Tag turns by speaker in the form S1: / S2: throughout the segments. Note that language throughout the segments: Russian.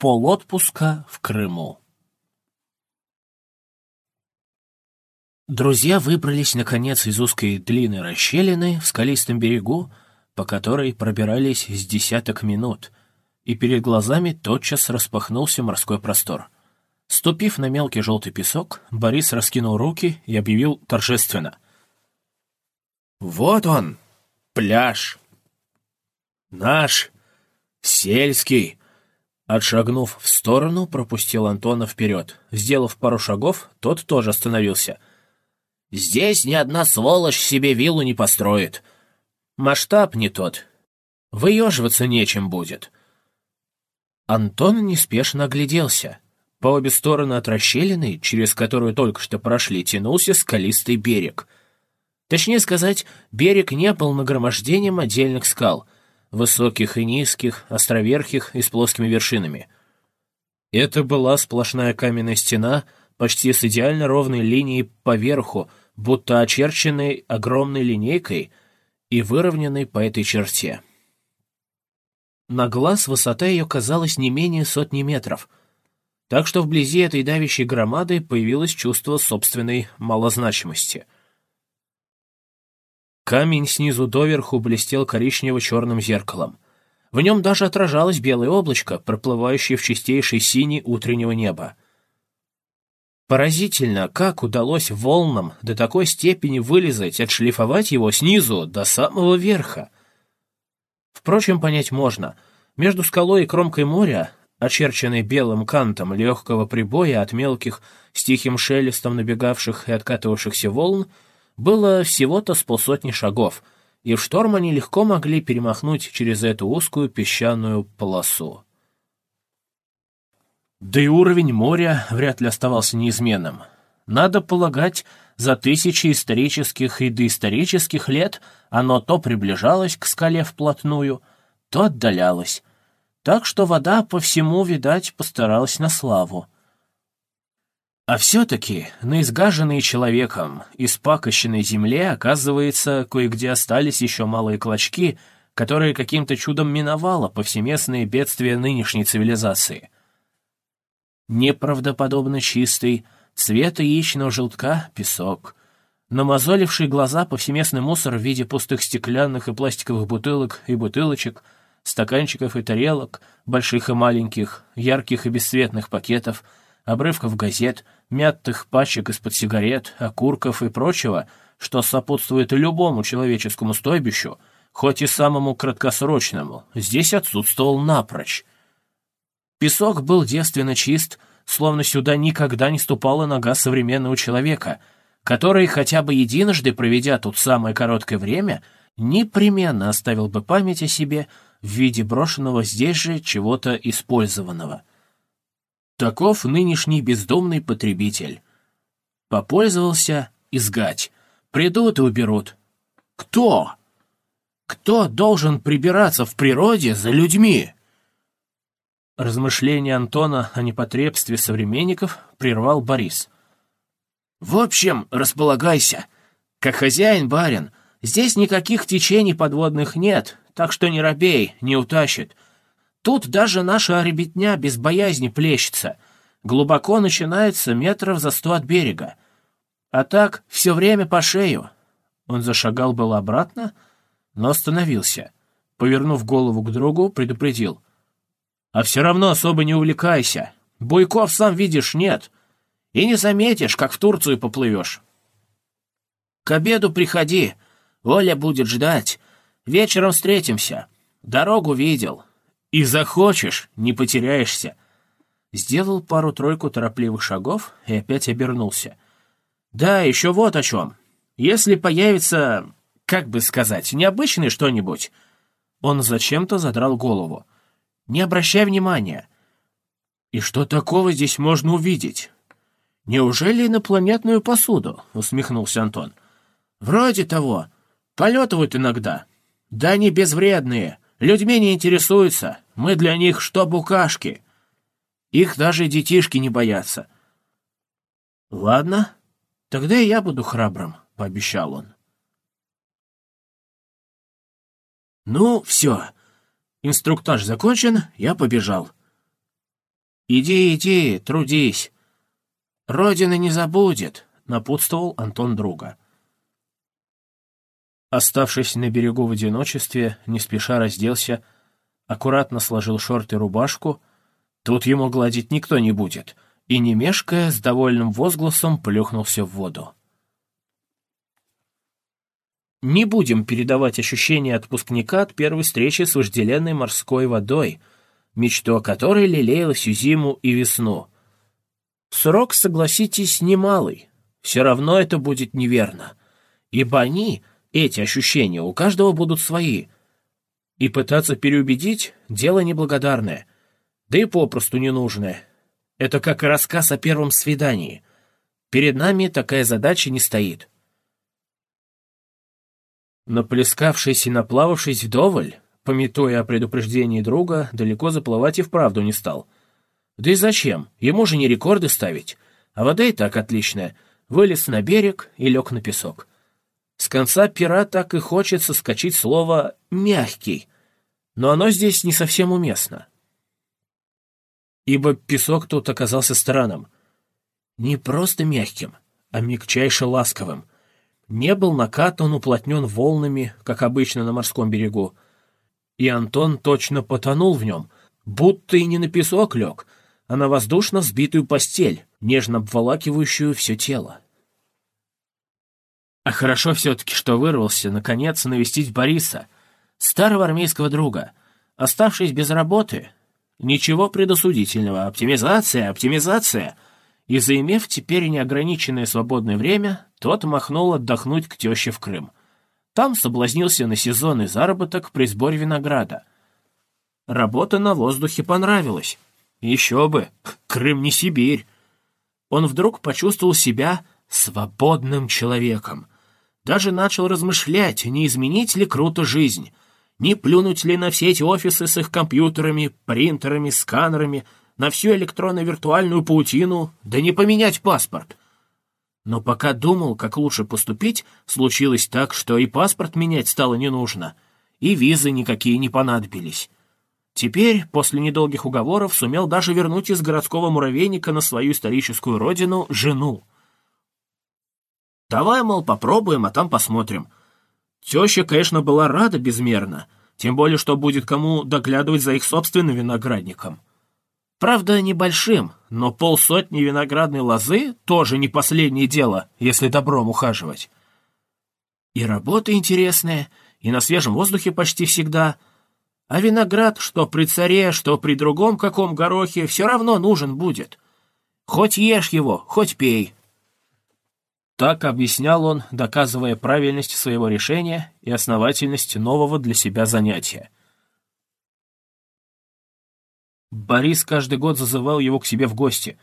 S1: Полотпуска в Крыму. Друзья выбрались, наконец, из узкой длинной расщелины в скалистом берегу, по которой пробирались с десяток минут, и перед глазами тотчас распахнулся морской простор. Ступив на мелкий желтый песок, Борис раскинул руки и объявил торжественно. «Вот он, пляж! Наш, сельский!» Отшагнув в сторону, пропустил Антона вперед. Сделав пару шагов, тот тоже остановился. «Здесь ни одна сволочь себе виллу не построит. Масштаб не тот. Выеживаться нечем будет». Антон неспешно огляделся. По обе стороны от расщелины, через которую только что прошли, тянулся скалистый берег. Точнее сказать, берег не был нагромождением отдельных скал — высоких и низких, островерхих и с плоскими вершинами. Это была сплошная каменная стена, почти с идеально ровной линией поверху, будто очерченной огромной линейкой и выровненной по этой черте. На глаз высота ее казалась не менее сотни метров, так что вблизи этой давящей громады появилось чувство собственной малозначимости — Камень снизу доверху блестел коричнево-черным зеркалом. В нем даже отражалось белое облачко, проплывающее в чистейшей синей утреннего неба. Поразительно, как удалось волнам до такой степени вылезать, отшлифовать его снизу до самого верха. Впрочем, понять можно. Между скалой и кромкой моря, очерченной белым кантом легкого прибоя от мелких с тихим шелестом набегавших и откатывавшихся волн, было всего-то с полсотни шагов, и в шторм они легко могли перемахнуть через эту узкую песчаную полосу. Да и уровень моря вряд ли оставался неизменным. Надо полагать, за тысячи исторических и доисторических лет оно то приближалось к скале вплотную, то отдалялось. Так что вода по всему, видать, постаралась на славу. А все-таки на изгаженной человеком, испакощенной земле, оказывается, кое-где остались еще малые клочки, которые каким-то чудом миновало повсеместные бедствия нынешней цивилизации. Неправдоподобно чистый, цвета яичного желтка — песок. Намазоливший глаза повсеместный мусор в виде пустых стеклянных и пластиковых бутылок и бутылочек, стаканчиков и тарелок, больших и маленьких, ярких и бесцветных пакетов — обрывков газет, мятых пачек из-под сигарет, окурков и прочего, что сопутствует любому человеческому стойбищу, хоть и самому краткосрочному, здесь отсутствовал напрочь. Песок был девственно чист, словно сюда никогда не ступала нога современного человека, который, хотя бы единожды проведя тут самое короткое время, непременно оставил бы память о себе в виде брошенного здесь же чего-то использованного — Таков нынешний бездомный потребитель. Попользовался — изгать. Придут и уберут. Кто? Кто должен прибираться в природе за людьми? Размышления Антона о непотребстве современников прервал Борис. «В общем, располагайся. Как хозяин-барин, здесь никаких течений подводных нет, так что не робей, не утащит. Тут даже наша ребятня без боязни плещется. Глубоко начинается метров за сто от берега. А так все время по шею. Он зашагал было обратно, но остановился. Повернув голову к другу, предупредил. «А все равно особо не увлекайся. Буйков, сам видишь, нет. И не заметишь, как в Турцию поплывешь. К обеду приходи. Оля будет ждать. Вечером встретимся. Дорогу видел. И захочешь, не потеряешься. Сделал пару-тройку торопливых шагов и опять обернулся. Да, еще вот о чем. Если появится, как бы сказать, необычное что-нибудь... Он зачем-то задрал голову. Не обращай внимания. И что такого здесь можно увидеть? Неужели инопланетную посуду? Усмехнулся Антон. Вроде того. Полетывают иногда. Да они безвредные. Людьми не интересуются, мы для них что букашки. Их даже детишки не боятся. Ладно, тогда и я буду храбрым, пообещал он. Ну, все. Инструктаж закончен, я побежал. Иди, иди, трудись. Родина не забудет, напутствовал Антон друга. Оставшись на берегу в одиночестве, не спеша разделся, аккуратно сложил шорты и рубашку. Тут ему гладить никто не будет, и, не мешкая, с довольным возгласом плюхнулся в воду. Не будем передавать ощущения отпускника от первой встречи с вожделенной морской водой, мечту о которой лелеяла всю зиму и весну. Срок, согласитесь, немалый. Все равно это будет неверно. Ибо они, эти ощущения, у каждого будут свои. И пытаться переубедить — дело неблагодарное, да и попросту ненужное. Это как и рассказ о первом свидании. Перед нами такая задача не стоит. Наплескавшись и наплававшись вдоволь, пометуя о предупреждении друга, далеко заплывать и вправду не стал. Да и зачем? Ему же не рекорды ставить. А вода и так отличная. Вылез на берег и лег на песок. Конца пера так и хочется скачать слово «мягкий», но оно здесь не совсем уместно. Ибо песок тут оказался странным. Не просто мягким, а мягчайше ласковым, не был накатан, уплотнен волнами, как обычно на морском берегу. И Антон точно потонул в нем, будто и не на песок лег, а на воздушно взбитую постель, нежно обволакивающую все тело. А хорошо все-таки, что вырвался, наконец, навестить Бориса, старого армейского друга. Оставшись без работы, ничего предосудительного, оптимизация, оптимизация — и, заимев теперь неограниченное свободное время, тот махнул отдохнуть к теще в Крым. Там соблазнился на сезонный заработок при сборе винограда. Работа на воздухе понравилась. Еще бы, Крым не Сибирь. Он вдруг почувствовал себя свободным человеком. Даже начал размышлять, не изменить ли круто жизнь, не плюнуть ли на все эти офисы с их компьютерами, принтерами, сканерами — на всю электронно-виртуальную паутину, да не поменять паспорт. Но пока думал, как лучше поступить, случилось так, что и паспорт менять стало не нужно, и визы никакие не понадобились. Теперь, после недолгих уговоров, сумел даже вернуть из городского муравейника на свою историческую родину жену. Давай, мол, попробуем, а там посмотрим. Теща, конечно, была рада безмерно, тем более, что будет кому доглядывать за их собственным виноградником. Правда, небольшим, но полсотни виноградной лозы тоже не последнее дело, если добром ухаживать. И работа интересная, и на свежем воздухе почти всегда. А виноград, что при царе, что при другом каком горохе, все равно нужен будет. Хоть ешь его, хоть пей. Так объяснял он, доказывая правильность своего решения и основательность нового для себя занятия — Борис каждый год зазывал его к себе в гости.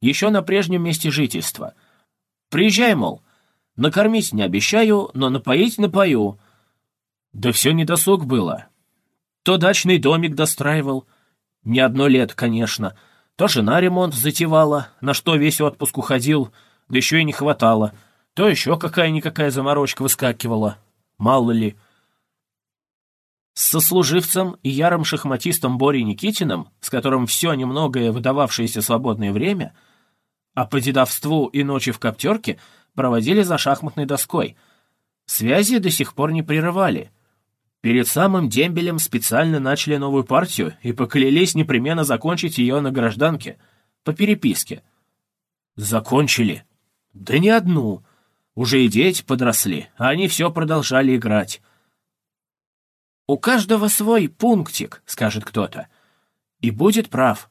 S1: Еще на прежнем месте жительства. «Приезжай, мол. Накормить не обещаю, но напоить напою». Да все недосуг было. То дачный домик достраивал. Не одно лет, конечно. То жена ремонт затевала, на что весь отпуск уходил, да еще и не хватало. То еще какая-никакая заморочка выскакивала. Мало ли. С сослуживцем и ярым шахматистом Борей Никитиным, с которым все немногое выдававшееся свободное время, а по дедовству и ночи в коптерке проводили за шахматной доской. Связи до сих пор не прерывали. Перед самым дембелем специально начали новую партию и поклялись непременно закончить ее на гражданке, по переписке. Закончили. Да не одну. Уже и дети подросли, а они все продолжали играть. «У каждого свой пунктик», — скажет кто-то. И будет прав.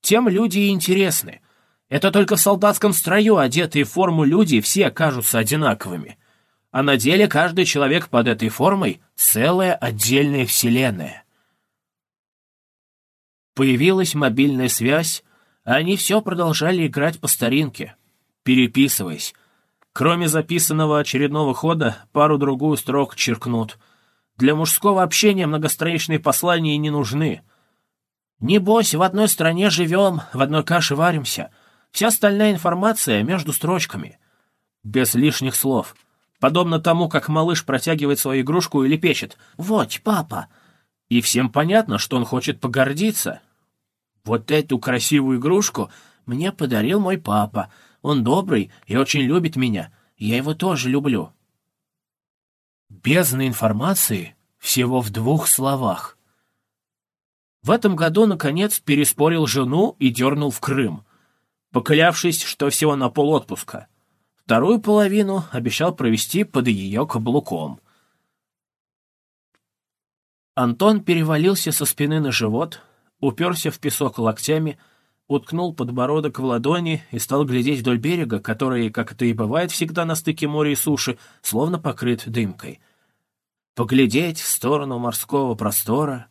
S1: Тем люди и интересны. Это только в солдатском строю одетые в форму люди все кажутся одинаковыми. А на деле каждый человек под этой формой — целая отдельная вселенная. Появилась мобильная связь, а они все продолжали играть по старинке, переписываясь. Кроме записанного очередного хода, пару-другую строк черкнут — для мужского общения многостраничные послания не нужны. Небось, в одной стране живем, в одной каше варимся. Вся остальная информация между строчками. Без лишних слов. Подобно тому, как малыш протягивает свою игрушку или печет. «Вот, папа!» И всем понятно, что он хочет погордиться. Вот эту красивую игрушку мне подарил мой папа. Он добрый и очень любит меня. Я его тоже люблю». Бездна информации всего в двух словах. В этом году, наконец, переспорил жену и дернул в Крым, поклявшись, что всего на полотпуска. Вторую половину обещал провести под ее каблуком. Антон перевалился со спины на живот, уперся в песок локтями, уткнул подбородок в ладони и стал глядеть вдоль берега, который, как это и бывает всегда на стыке моря и суши, словно покрыт дымкой. Поглядеть в сторону морского простора.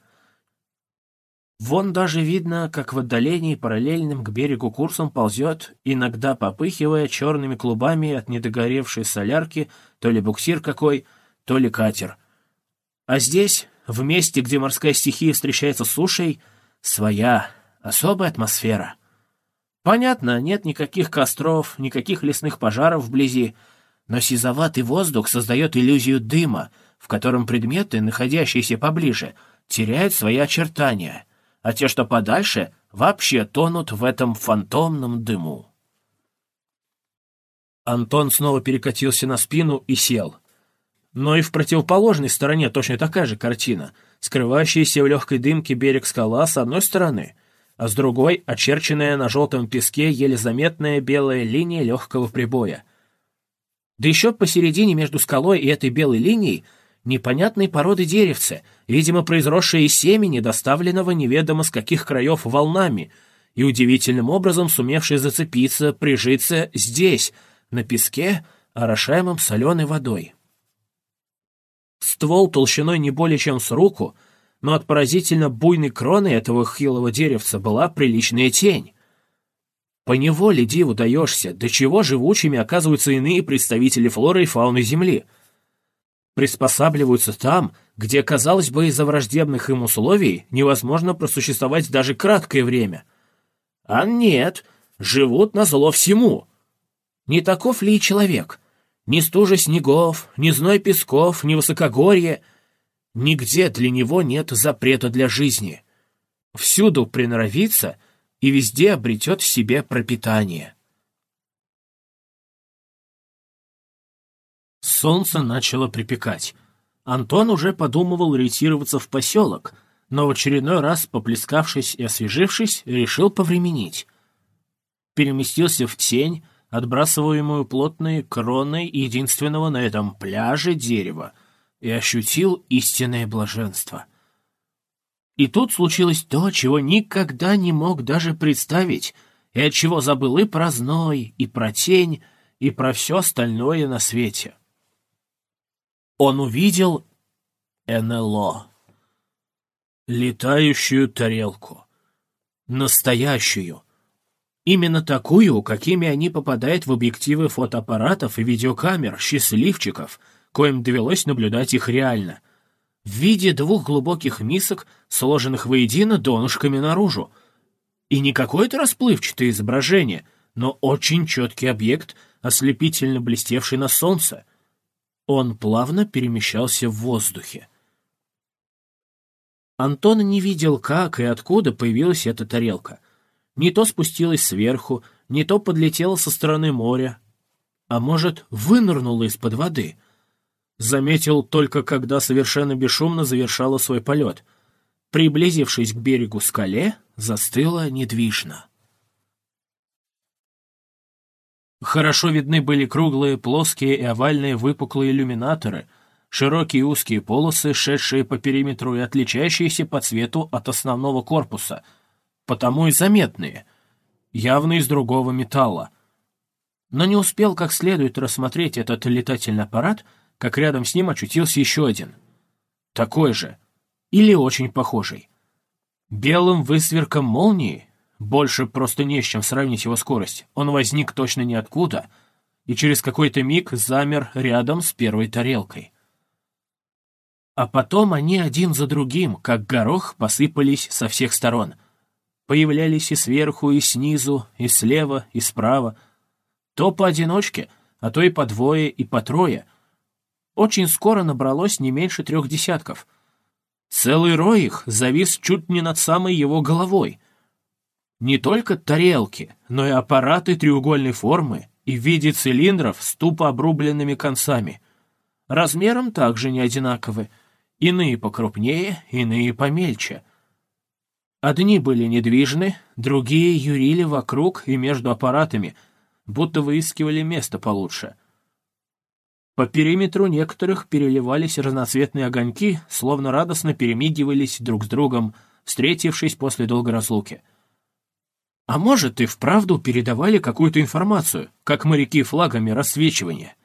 S1: Вон даже видно, как в отдалении параллельным к берегу курсом ползет, иногда попыхивая черными клубами от недогоревшей солярки, то ли буксир какой, то ли катер. А здесь, в месте, где морская стихия встречается с сушей, своя, особая атмосфера. Понятно, нет никаких костров, никаких лесных пожаров вблизи, но сизоватый воздух создает иллюзию дыма, в котором предметы, находящиеся поближе, теряют свои очертания, а те, что подальше, вообще тонут в этом фантомном дыму. Антон снова перекатился на спину и сел. Но и в противоположной стороне точно такая же картина, скрывающаяся в легкой дымке берег скала с одной стороны, а с другой — очерченная на желтом песке еле заметная белая линия легкого прибоя. Да еще посередине между скалой и этой белой линией непонятной породы деревца, видимо, произросшее из семени, доставленного неведомо с каких краев волнами, и удивительным образом сумевшее зацепиться, прижиться здесь, на песке, орошаемом соленой водой. Ствол толщиной не более чем с руку, но от поразительно буйной кроны этого хилого деревца была приличная тень. По неволе диву даешься, до чего живучими оказываются иные представители флоры и фауны Земли. Приспосабливаются там, где, казалось бы, из-за враждебных им условий невозможно просуществовать даже краткое время. А нет, живут на зло всему. Не таков ли и человек — ни стужа снегов, ни зной песков, ни высокогорье. Нигде для него нет запрета для жизни. Всюду приноровится и везде обретет в себе пропитание. Солнце начало припекать. Антон уже подумывал ретироваться в поселок, но в очередной раз, поплескавшись и освежившись, решил повременить. Переместился в тень, отбрасываемую плотной кроной единственного на этом пляже дерева, и ощутил истинное блаженство. И тут случилось то, чего никогда не мог даже представить, и от чего забыл и про зной, и про тень, и про все остальное на свете. Он увидел НЛО. Летающую тарелку. Настоящую — Именно такую, какими они попадают в объективы фотоаппаратов и видеокамер, счастливчиков, коим довелось наблюдать их реально. В виде двух глубоких мисок, сложенных воедино донышками наружу. И не какое-то расплывчатое изображение, но очень четкий объект, ослепительно блестевший на солнце. Он плавно перемещался в воздухе. Антон не видел, как и откуда появилась эта тарелка — не то спустилась сверху, не то подлетела со стороны моря, а может, вынырнула из-под воды. Заметил только, когда совершенно бесшумно завершала свой полет. Приблизившись к берегу скале, застыла недвижно. Хорошо видны были круглые, плоские и овальные выпуклые иллюминаторы, широкие узкие полосы, шедшие по периметру и отличающиеся по цвету от основного корпуса — потому и заметные, явно из другого металла. Но не успел как следует рассмотреть этот летательный аппарат, как рядом с ним очутился еще один. Такой же, или очень похожий. Белым высверком молнии, больше просто не с чем сравнить его скорость, он возник точно ниоткуда и через какой-то миг замер рядом с первой тарелкой. А потом они один за другим, как горох, посыпались со всех сторон — появлялись и сверху, и снизу, и слева, и справа. То поодиночке, а то и по двое, и по трое. Очень скоро набралось не меньше трех десятков. Целый рой их завис чуть не над самой его головой. Не только тарелки, но и аппараты треугольной формы и в виде цилиндров с тупо обрубленными концами. Размером также не одинаковы, иные покрупнее, иные помельче. Одни были недвижны, другие юрили вокруг и между аппаратами, будто выискивали место получше. По периметру некоторых переливались разноцветные огоньки, словно радостно перемигивались друг с другом, встретившись после долгой разлуки. А может, и вправду передавали какую-то информацию, как моряки флагами рассвечивания.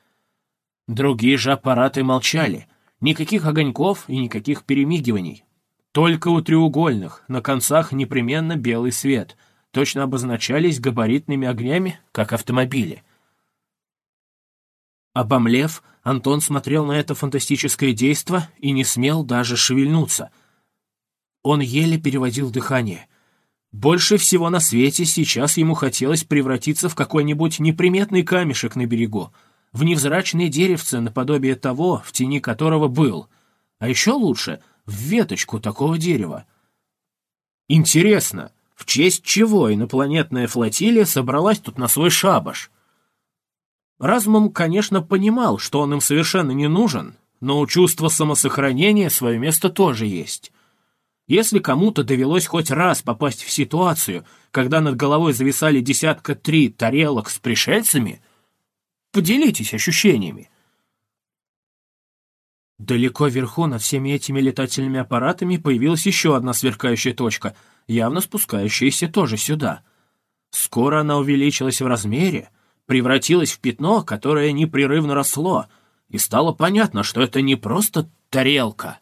S1: Другие же аппараты молчали, никаких огоньков и никаких перемигиваний. Только у треугольных, на концах непременно белый свет, точно обозначались габаритными огнями, как автомобили — Обомлев, Антон смотрел на это фантастическое действо и не смел даже шевельнуться. Он еле переводил дыхание. Больше всего на свете сейчас ему хотелось превратиться в какой-нибудь неприметный камешек на берегу, в невзрачное деревце наподобие того, в тени которого был, а еще лучше — в веточку такого дерева. Интересно, в честь чего инопланетная флотилия собралась тут на свой шабаш? Разумом, конечно, понимал, что он им совершенно не нужен, но у чувства самосохранения свое место тоже есть. Если кому-то довелось хоть раз попасть в ситуацию, когда над головой зависали десятка три тарелок с пришельцами, поделитесь ощущениями. Далеко вверху над всеми этими летательными аппаратами появилась еще одна сверкающая точка, явно спускающаяся тоже сюда. Скоро она увеличилась в размере, превратилось в пятно, которое непрерывно росло, и стало понятно, что это не просто тарелка,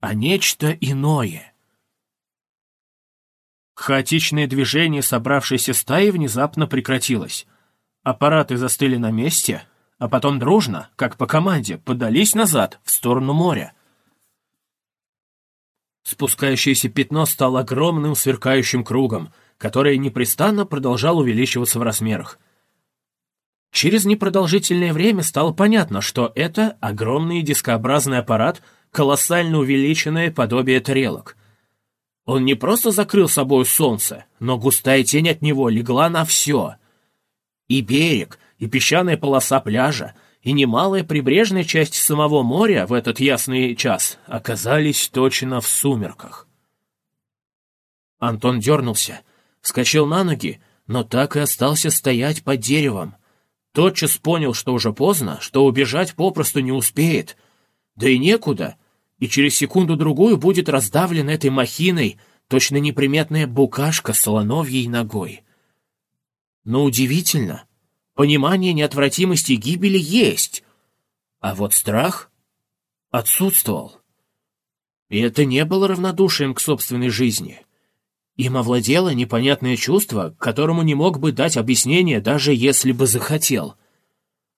S1: а нечто иное. Хаотичное движение собравшейся стаи внезапно прекратилось. Аппараты застыли на месте, а потом дружно, как по команде, подались назад, в сторону моря. Спускающееся пятно стало огромным сверкающим кругом, которое непрестанно продолжало увеличиваться в размерах — Через непродолжительное время стало понятно, что это огромный дискообразный аппарат, колоссально увеличенное подобие тарелок. Он не просто закрыл собой солнце, но густая тень от него легла на все. И берег, и песчаная полоса пляжа, и немалая прибрежная часть самого моря в этот ясный час оказались точно в сумерках. Антон дернулся, вскочил на ноги, но так и остался стоять под деревом, Тотчас понял, что уже поздно, что убежать попросту не успеет. Да и некуда, и через секунду-другую будет раздавлен этой махиной точно неприметная букашка с солоновьей ногой. Но удивительно, понимание неотвратимости гибели есть, а вот страх отсутствовал. И это не было равнодушием к собственной жизни — им овладело непонятное чувство, которому не мог бы дать объяснение, даже если бы захотел.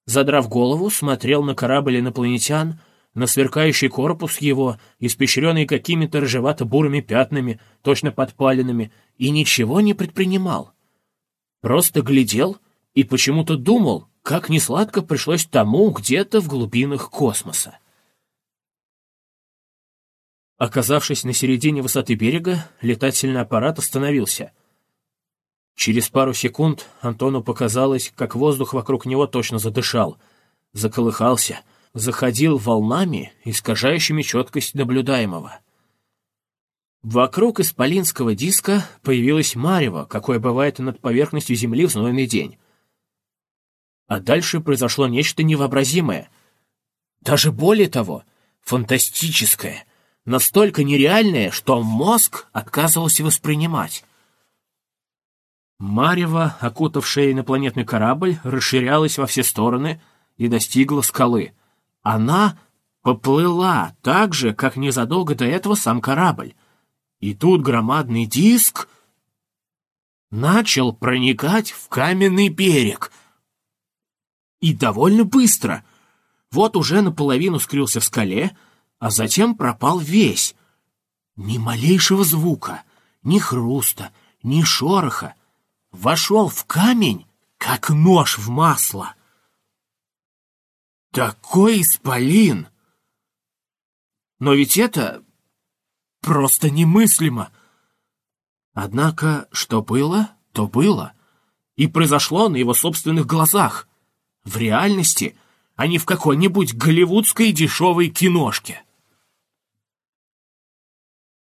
S1: Задрав голову, смотрел на корабль инопланетян, на сверкающий корпус его, испещренный какими-то рыжевато-бурыми пятнами, точно подпаленными, и ничего не предпринимал. Просто глядел и почему-то думал, как несладко пришлось тому где-то в глубинах космоса. Оказавшись на середине высоты берега, летательный аппарат остановился. Через пару секунд Антону показалось, как воздух вокруг него точно задышал, заколыхался, заходил волнами, искажающими четкость наблюдаемого. Вокруг исполинского диска появилось марево, какое бывает над поверхностью Земли в знойный день. А дальше произошло нечто невообразимое. Даже более того, фантастическое — настолько нереальное, что мозг отказывался воспринимать. Марево, окутавшее инопланетный корабль, расширялось во все стороны и достигла скалы. Она поплыла так же, как незадолго до этого сам корабль. И тут громадный диск начал проникать в каменный берег. И довольно быстро. Вот уже наполовину скрылся в скале, а затем пропал весь. Ни малейшего звука, ни хруста, ни шороха. Вошел в камень, как нож в масло. Такой исполин! Но ведь это просто немыслимо. Однако, что было, то было. И произошло на его собственных глазах. В реальности, а не в какой-нибудь голливудской дешевой киношке.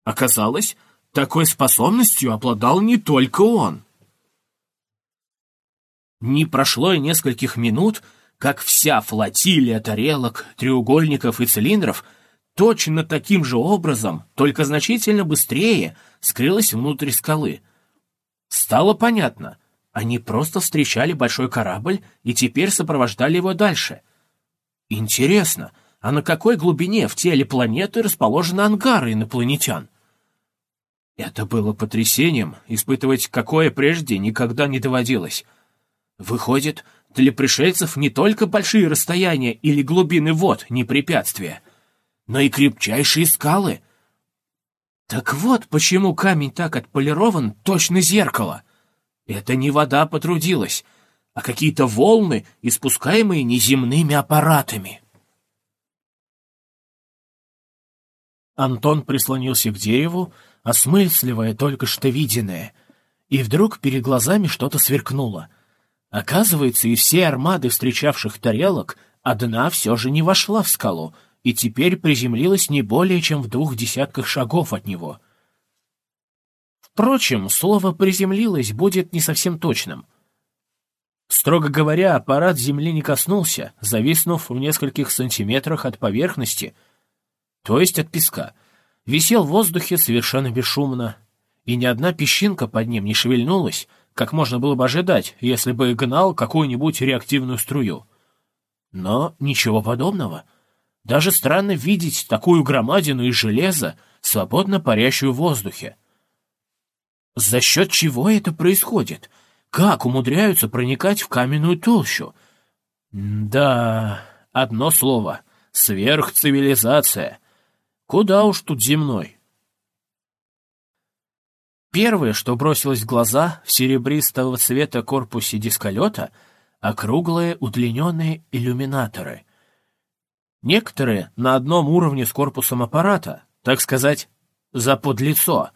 S1: Оказалось, такой способностью обладал не только он. Не прошло и нескольких минут, как вся флотилия тарелок, треугольников и цилиндров точно таким же образом, только значительно быстрее, скрылась внутрь скалы. Стало понятно, они просто встречали большой корабль и теперь сопровождали его дальше. Интересно, а на какой глубине в теле планеты расположены ангары инопланетян? Это было потрясением, испытывать какое прежде никогда не доводилось. Выходит, для пришельцев не только большие расстояния или глубины вод не препятствия, но и крепчайшие скалы. Так вот, почему камень так отполирован, точно зеркало. Это не вода потрудилась, а какие-то волны, испускаемые неземными аппаратами. Антон прислонился к дереву, осмысливая только что виденное, и вдруг перед глазами что-то сверкнуло. Оказывается, из всей армады встречавших тарелок одна все же не вошла в скалу и теперь приземлилась не более чем в двух десятках шагов от него. Впрочем, слово «приземлилась» будет не совсем точным. Строго говоря, аппарат земли не коснулся, зависнув в нескольких сантиметрах от поверхности, то есть от песка — висел в воздухе совершенно бесшумно, и ни одна песчинка под ним не шевельнулась, как можно было бы ожидать, если бы гнал какую-нибудь реактивную струю. Но ничего подобного. Даже странно видеть такую громадину из железа, свободно парящую в воздухе. За счет чего это происходит? Как умудряются проникать в каменную толщу? Да, одно слово — сверхцивилизация. Куда уж тут земной. Первое, что бросилось в глаза в серебристого цвета корпусе дисколета, округлые удлиненные иллюминаторы. Некоторые на одном уровне с корпусом аппарата, так сказать, за подлицо,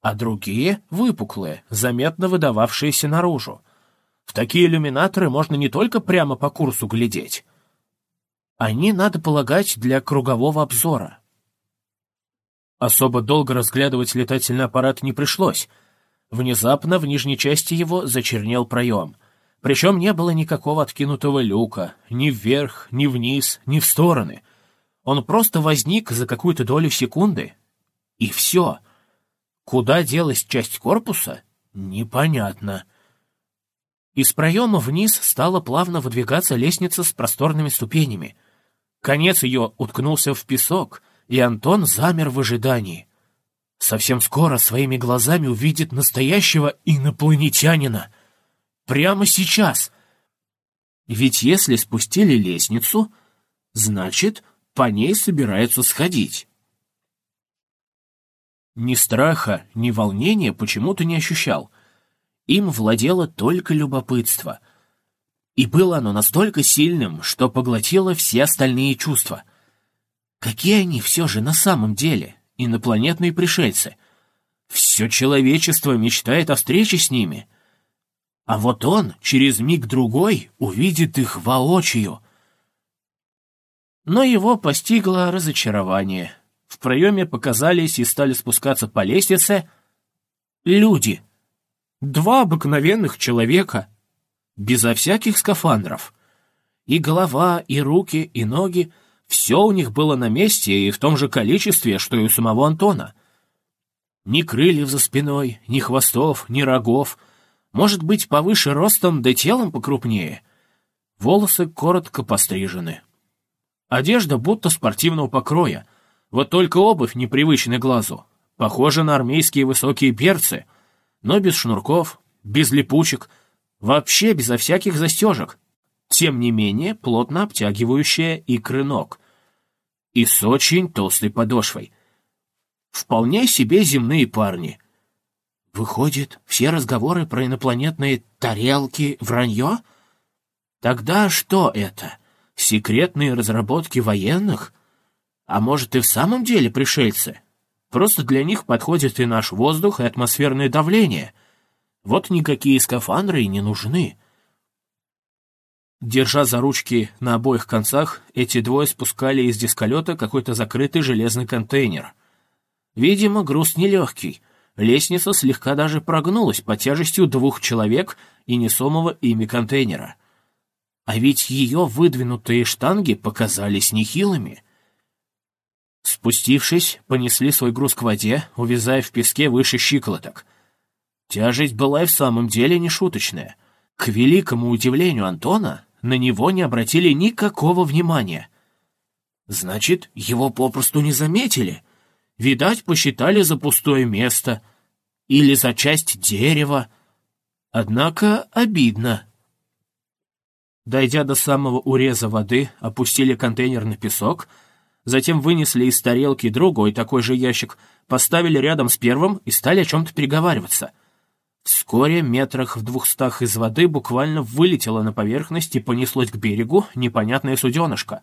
S1: а другие — выпуклые, заметно выдававшиеся наружу. В такие иллюминаторы можно не только прямо по курсу глядеть. Они, надо полагать, для кругового обзора. Особо долго разглядывать летательный аппарат не пришлось. Внезапно в нижней части его зачернел проем. Причем не было никакого откинутого люка, ни вверх, ни вниз, ни в стороны. Он просто возник за какую-то долю секунды. И все. Куда делась часть корпуса? Непонятно. Из проема вниз стала плавно выдвигаться лестница с просторными ступенями. Конец ее уткнулся в песок — и Антон замер в ожидании. Совсем скоро своими глазами увидит настоящего инопланетянина. Прямо сейчас. Ведь если спустили лестницу, значит, по ней собираются сходить. Ни страха, ни волнения почему-то не ощущал. Им владело только любопытство. И было оно настолько сильным, что поглотило все остальные чувства — Какие они все же на самом деле, инопланетные пришельцы? Все человечество мечтает о встрече с ними. А вот он через миг-другой увидит их воочию. Но его постигло разочарование. В проеме показались и стали спускаться по лестнице люди. Два обыкновенных человека, безо всяких скафандров. И голова, и руки, и ноги — все у них было на месте и в том же количестве, что и у самого Антона. Ни крыльев за спиной, ни хвостов, ни рогов. Может быть, повыше ростом, да телом покрупнее. Волосы коротко пострижены. Одежда будто спортивного покроя. Вот только обувь непривычна глазу. Похожа на армейские высокие перцы, но без шнурков, без липучек, вообще безо всяких застежек. Тем не менее, плотно обтягивающая икры ног и с очень толстой подошвой. Вполне себе земные парни. Выходит, все разговоры про инопланетные тарелки — вранье? Тогда что это? Секретные разработки военных? А может, и в самом деле пришельцы? Просто для них подходит и наш воздух, и атмосферное давление. Вот никакие скафандры и не нужны. Держа за ручки на обоих концах, эти двое спускали из дисколета какой-то закрытый железный контейнер. Видимо, груз нелегкий. Лестница слегка даже прогнулась под тяжестью двух человек и несомого ими контейнера. А ведь ее выдвинутые штанги показались нехилыми. Спустившись, понесли свой груз к воде, увязая в песке выше щиколоток. Тяжесть была и в самом деле нешуточная. К великому удивлению Антона, на него не обратили никакого внимания. Значит, его попросту не заметили. Видать, посчитали за пустое место или за часть дерева. Однако обидно. Дойдя до самого уреза воды, опустили контейнер на песок, затем вынесли из тарелки другой такой же ящик, поставили рядом с первым и стали о чем-то переговариваться — Вскоре, метрах в двухстах из воды, буквально вылетело на поверхность и понеслось к берегу непонятное суденышко.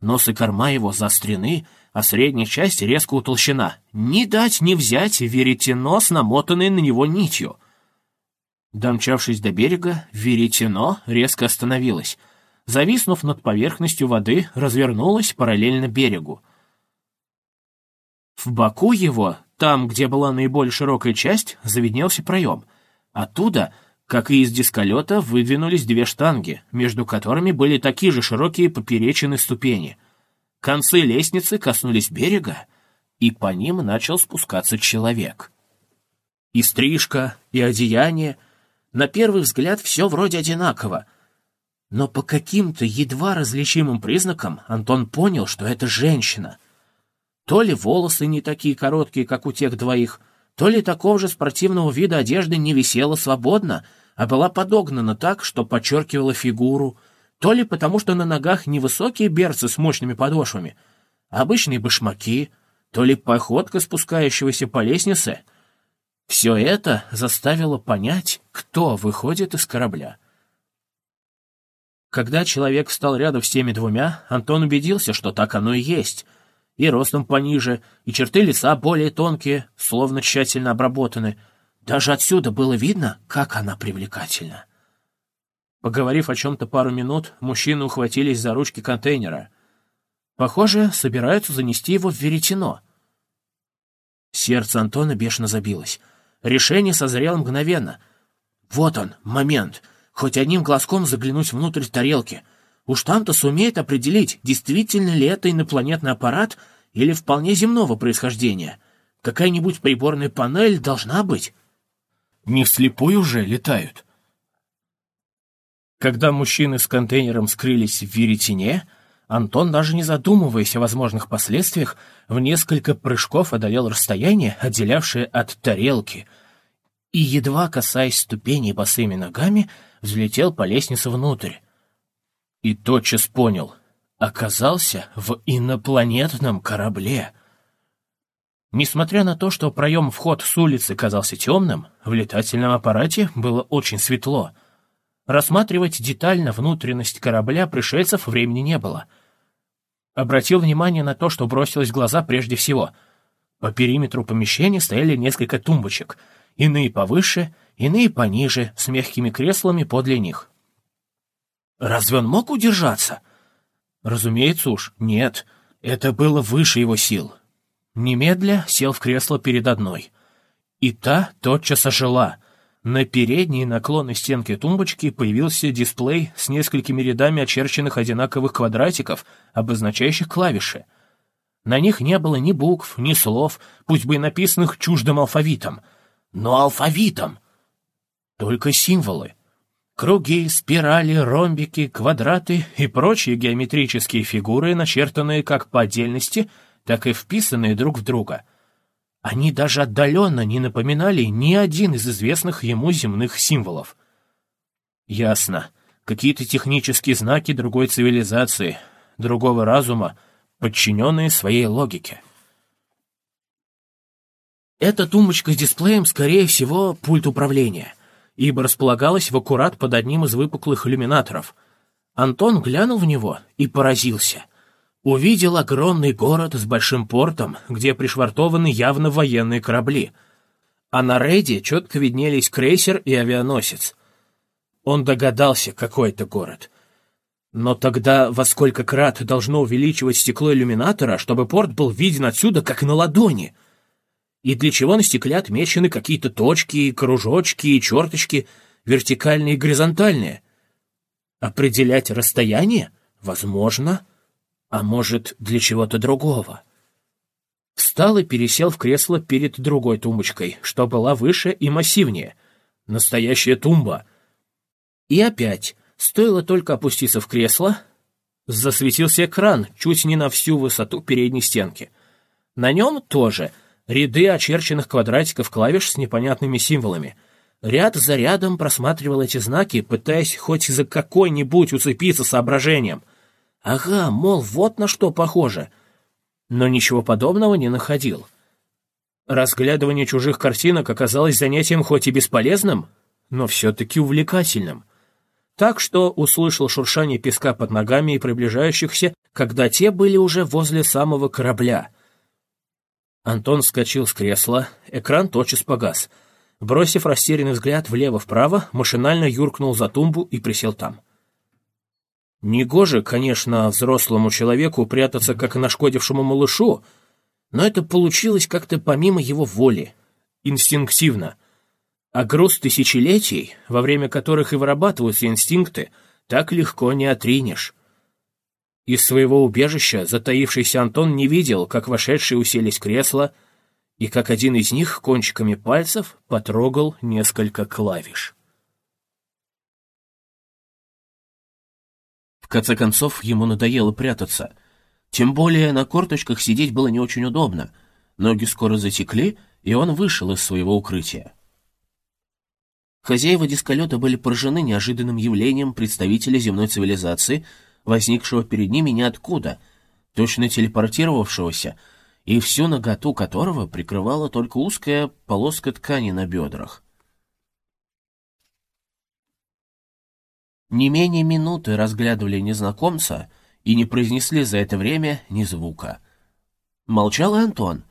S1: Нос и корма его заострены, а средняя часть резко утолщена. Ни дать, ни взять веретено с намотанной на него нитью. Домчавшись до берега, веретено резко остановилось. Зависнув над поверхностью воды, развернулось параллельно берегу. В боку его там, где была наиболее широкая часть, завиднелся проем. Оттуда, как и из дисколета, выдвинулись две штанги, между которыми были такие же широкие поперечины ступени. Концы лестницы коснулись берега, и по ним начал спускаться человек. И стрижка, и одеяние. На первый взгляд все вроде одинаково. Но по каким-то едва различимым признакам Антон понял, что это женщина. То ли волосы не такие короткие, как у тех двоих, то ли такого же спортивного вида одежды не висела свободно, а была подогнана так, что подчеркивала фигуру, то ли потому, что на ногах невысокие берцы с мощными подошвами, а обычные башмаки, то ли походка спускающегося по лестнице. Все это заставило понять, кто выходит из корабля. Когда человек встал рядом с теми двумя, Антон убедился, что так оно и есть — и ростом пониже, и черты лица более тонкие, словно тщательно обработаны. Даже отсюда было видно, как она привлекательна. Поговорив о чем-то пару минут, мужчины ухватились за ручки контейнера. Похоже, собираются занести его в веретено. Сердце Антона бешено забилось. Решение созрело мгновенно. Вот он, момент. Хоть одним глазком заглянуть внутрь тарелки — Уж там-то сумеет определить, действительно ли это инопланетный аппарат или вполне земного происхождения. Какая-нибудь приборная панель должна быть. Не вслепую же летают. Когда мужчины с контейнером скрылись в веретене, Антон, даже не задумываясь о возможных последствиях, в несколько прыжков одолел расстояние, отделявшее от тарелки, и, едва касаясь ступеней босыми ногами, взлетел по лестнице внутрь и тотчас понял — оказался в инопланетном корабле. Несмотря на то, что проем вход с улицы казался темным, в летательном аппарате было очень светло. Рассматривать детально внутренность корабля пришельцев времени не было. Обратил внимание на то, что бросилось в глаза прежде всего. По периметру помещения стояли несколько тумбочек, иные повыше, иные пониже, с мягкими креслами подле них. Разве он мог удержаться? Разумеется уж, нет. Это было выше его сил. Немедля сел в кресло перед одной. И та тотчас ожила. На передней наклонной стенке тумбочки появился дисплей с несколькими рядами очерченных одинаковых квадратиков, обозначающих клавиши. На них не было ни букв, ни слов, пусть бы и написанных чуждым алфавитом. Но алфавитом! Только символы — Круги, спирали, ромбики, квадраты и прочие геометрические фигуры, начертанные как по отдельности, так и вписанные друг в друга. Они даже отдаленно не напоминали ни один из известных ему земных символов. Ясно. Какие-то технические знаки другой цивилизации, другого разума, подчиненные своей логике. Эта тумбочка с дисплеем, скорее всего, пульт управления — ибо располагалась в аккурат под одним из выпуклых иллюминаторов. Антон глянул в него и поразился. увидел огромный город с большим портом, где пришвартованы явно военные корабли. А на рейде четко виднелись крейсер и авианосец. Он догадался, какой это город. Но тогда во сколько крат должно увеличивать стекло иллюминатора, чтобы порт был виден отсюда, как на ладони? И для чего на стекле отмечены какие-то точки, кружочки и черточки, вертикальные и горизонтальные? Определять расстояние? Возможно. А может, для чего-то другого? Встал и пересел в кресло перед другой тумбочкой, что была выше и массивнее. Настоящая тумба. И опять, стоило только опуститься в кресло, засветился экран чуть не на всю высоту передней стенки. На нем тоже ряды очерченных квадратиков клавиш с непонятными символами. Ряд за рядом просматривал эти знаки, пытаясь хоть за какой-нибудь уцепиться соображением — Ага, мол, вот на что похоже. Но ничего подобного не находил. Разглядывание чужих картинок оказалось занятием хоть и бесполезным, но все-таки увлекательным. Так что услышал шуршание песка под ногами и приближающихся, когда те были уже возле самого корабля. Антон вскочил с кресла, экран тотчас погас. Бросив растерянный взгляд влево-вправо, машинально юркнул за тумбу и присел там. — Негоже, конечно, взрослому человеку прятаться, как нашкодившему малышу, но это получилось как-то помимо его воли, инстинктивно. А груз тысячелетий, во время которых и вырабатываются инстинкты, так легко не отринешь. Из своего убежища затаившийся Антон не видел, как вошедшие уселись кресла, и как один из них кончиками пальцев потрогал несколько клавиш. конце концов, ему надоело прятаться. Тем более на корточках сидеть было не очень удобно. Ноги скоро затекли, и он вышел из своего укрытия. Хозяева дисколета были поражены неожиданным явлением представителя земной цивилизации, возникшего перед ними ниоткуда, точно телепортировавшегося, и всю наготу которого прикрывала только узкая полоска ткани на бедрах. Не менее минуты разглядывали незнакомца и не произнесли за это время ни звука. Молчал и Антон.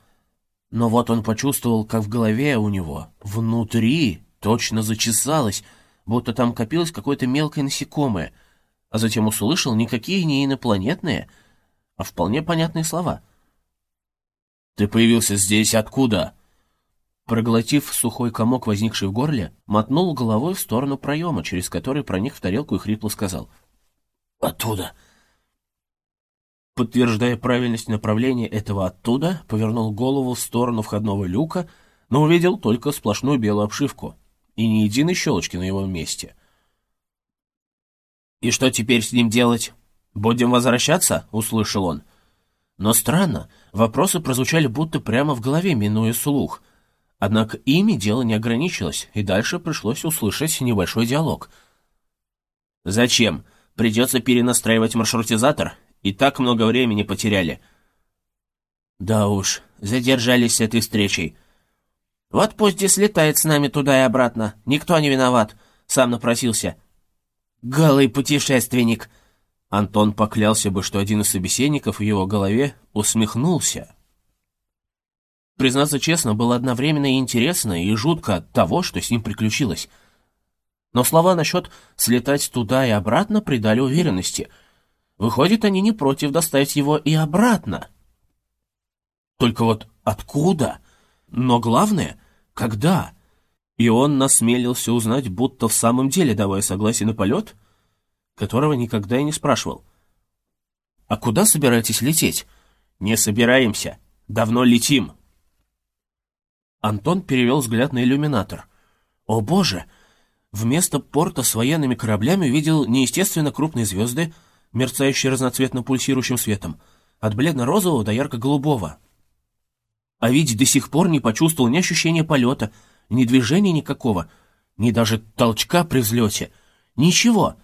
S1: Но вот он почувствовал, как в голове у него, внутри, точно зачесалось, будто там копилось какое-то мелкое насекомое, а затем услышал никакие не инопланетные, а вполне понятные слова. «Ты появился здесь откуда?» Проглотив сухой комок, возникший в горле, мотнул головой в сторону проема, через который проник в тарелку и хрипло сказал. «Оттуда!» Подтверждая правильность направления этого «оттуда», повернул голову в сторону входного люка, но увидел только сплошную белую обшивку и ни единой щелочки на его месте. «И что теперь с ним делать? Будем возвращаться?» — услышал он. Но странно, вопросы прозвучали будто прямо в голове, минуя слух — Однако ими дело не ограничилось, и дальше пришлось услышать небольшой диалог. «Зачем? Придется перенастраивать маршрутизатор? И так много времени потеряли». «Да уж, задержались с этой встречей. Вот пусть и слетает с нами туда и обратно. Никто не виноват. Сам напросился». «Голый путешественник!» Антон поклялся бы, что один из собеседников в его голове усмехнулся. Признаться честно, было одновременно и интересно, и жутко от того, что с ним приключилось. Но слова насчет слетать туда и обратно придали уверенности. Выходит, они не против доставить его и обратно. Только вот откуда? Но главное, когда? И он насмелился узнать, будто в самом деле давая согласие на полет, которого никогда и не спрашивал. «А куда собираетесь лететь?» «Не собираемся. Давно летим». Антон перевел взгляд на иллюминатор. «О боже!» Вместо порта с военными кораблями увидел неестественно крупные звезды, мерцающие разноцветно пульсирующим светом, от бледно-розового до ярко-голубого. А ведь до сих пор не почувствовал ни ощущения полета, ни движения никакого, ни даже толчка при взлете. Ничего.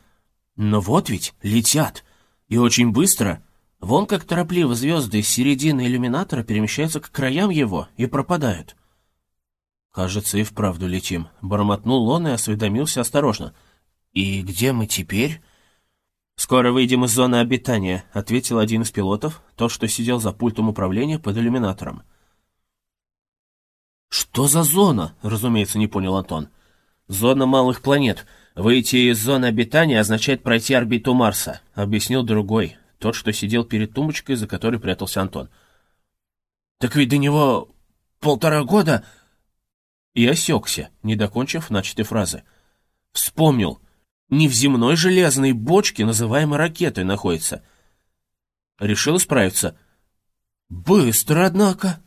S1: Но вот ведь летят. И очень быстро. Вон как торопливо звезды из середины иллюминатора перемещаются к краям его и пропадают. «Кажется, и вправду летим», — бормотнул он и осведомился осторожно. «И где мы теперь?» «Скоро выйдем из зоны обитания», — ответил один из пилотов, тот, что сидел за пультом управления под иллюминатором. «Что за зона?» — разумеется, не понял Антон. «Зона малых планет. Выйти из зоны обитания означает пройти орбиту Марса», — объяснил другой, тот, что сидел перед тумбочкой, за которой прятался Антон. «Так ведь до него полтора года...» И осекся, не докончив начатой фразы. Вспомнил. Не в земной железной бочке, называемой ракетой, находится. Решил исправиться. «Быстро, однако!»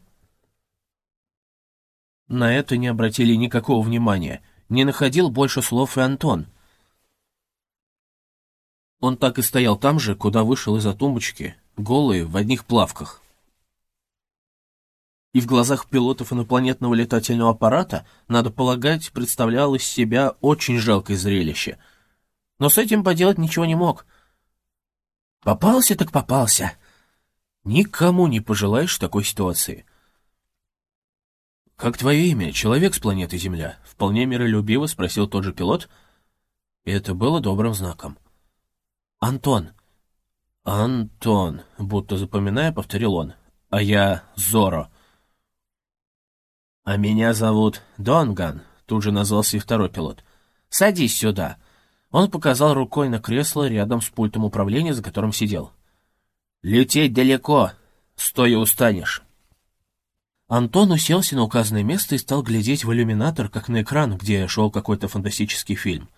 S1: На это не обратили никакого внимания. Не находил больше слов и Антон. Он так и стоял там же, куда вышел из-за тумбочки, голый, в одних плавках. И в глазах пилотов инопланетного летательного аппарата, надо полагать, представлял из себя очень жалкое зрелище. Но с этим поделать ничего не мог. Попался так попался. Никому не пожелаешь такой ситуации. «Как твое имя, человек с планеты Земля?» — вполне миролюбиво спросил тот же пилот, и это было добрым знаком. «Антон». «Антон», — будто запоминая, повторил он. «А я Зоро». «А меня зовут Донган», — тут же назвался и второй пилот. «Садись сюда». Он показал рукой на кресло рядом с пультом управления, за которым сидел. «Лететь далеко, стоя устанешь». Антон уселся на указанное место и стал глядеть в иллюминатор, как на экран, где шел какой-то фантастический фильм.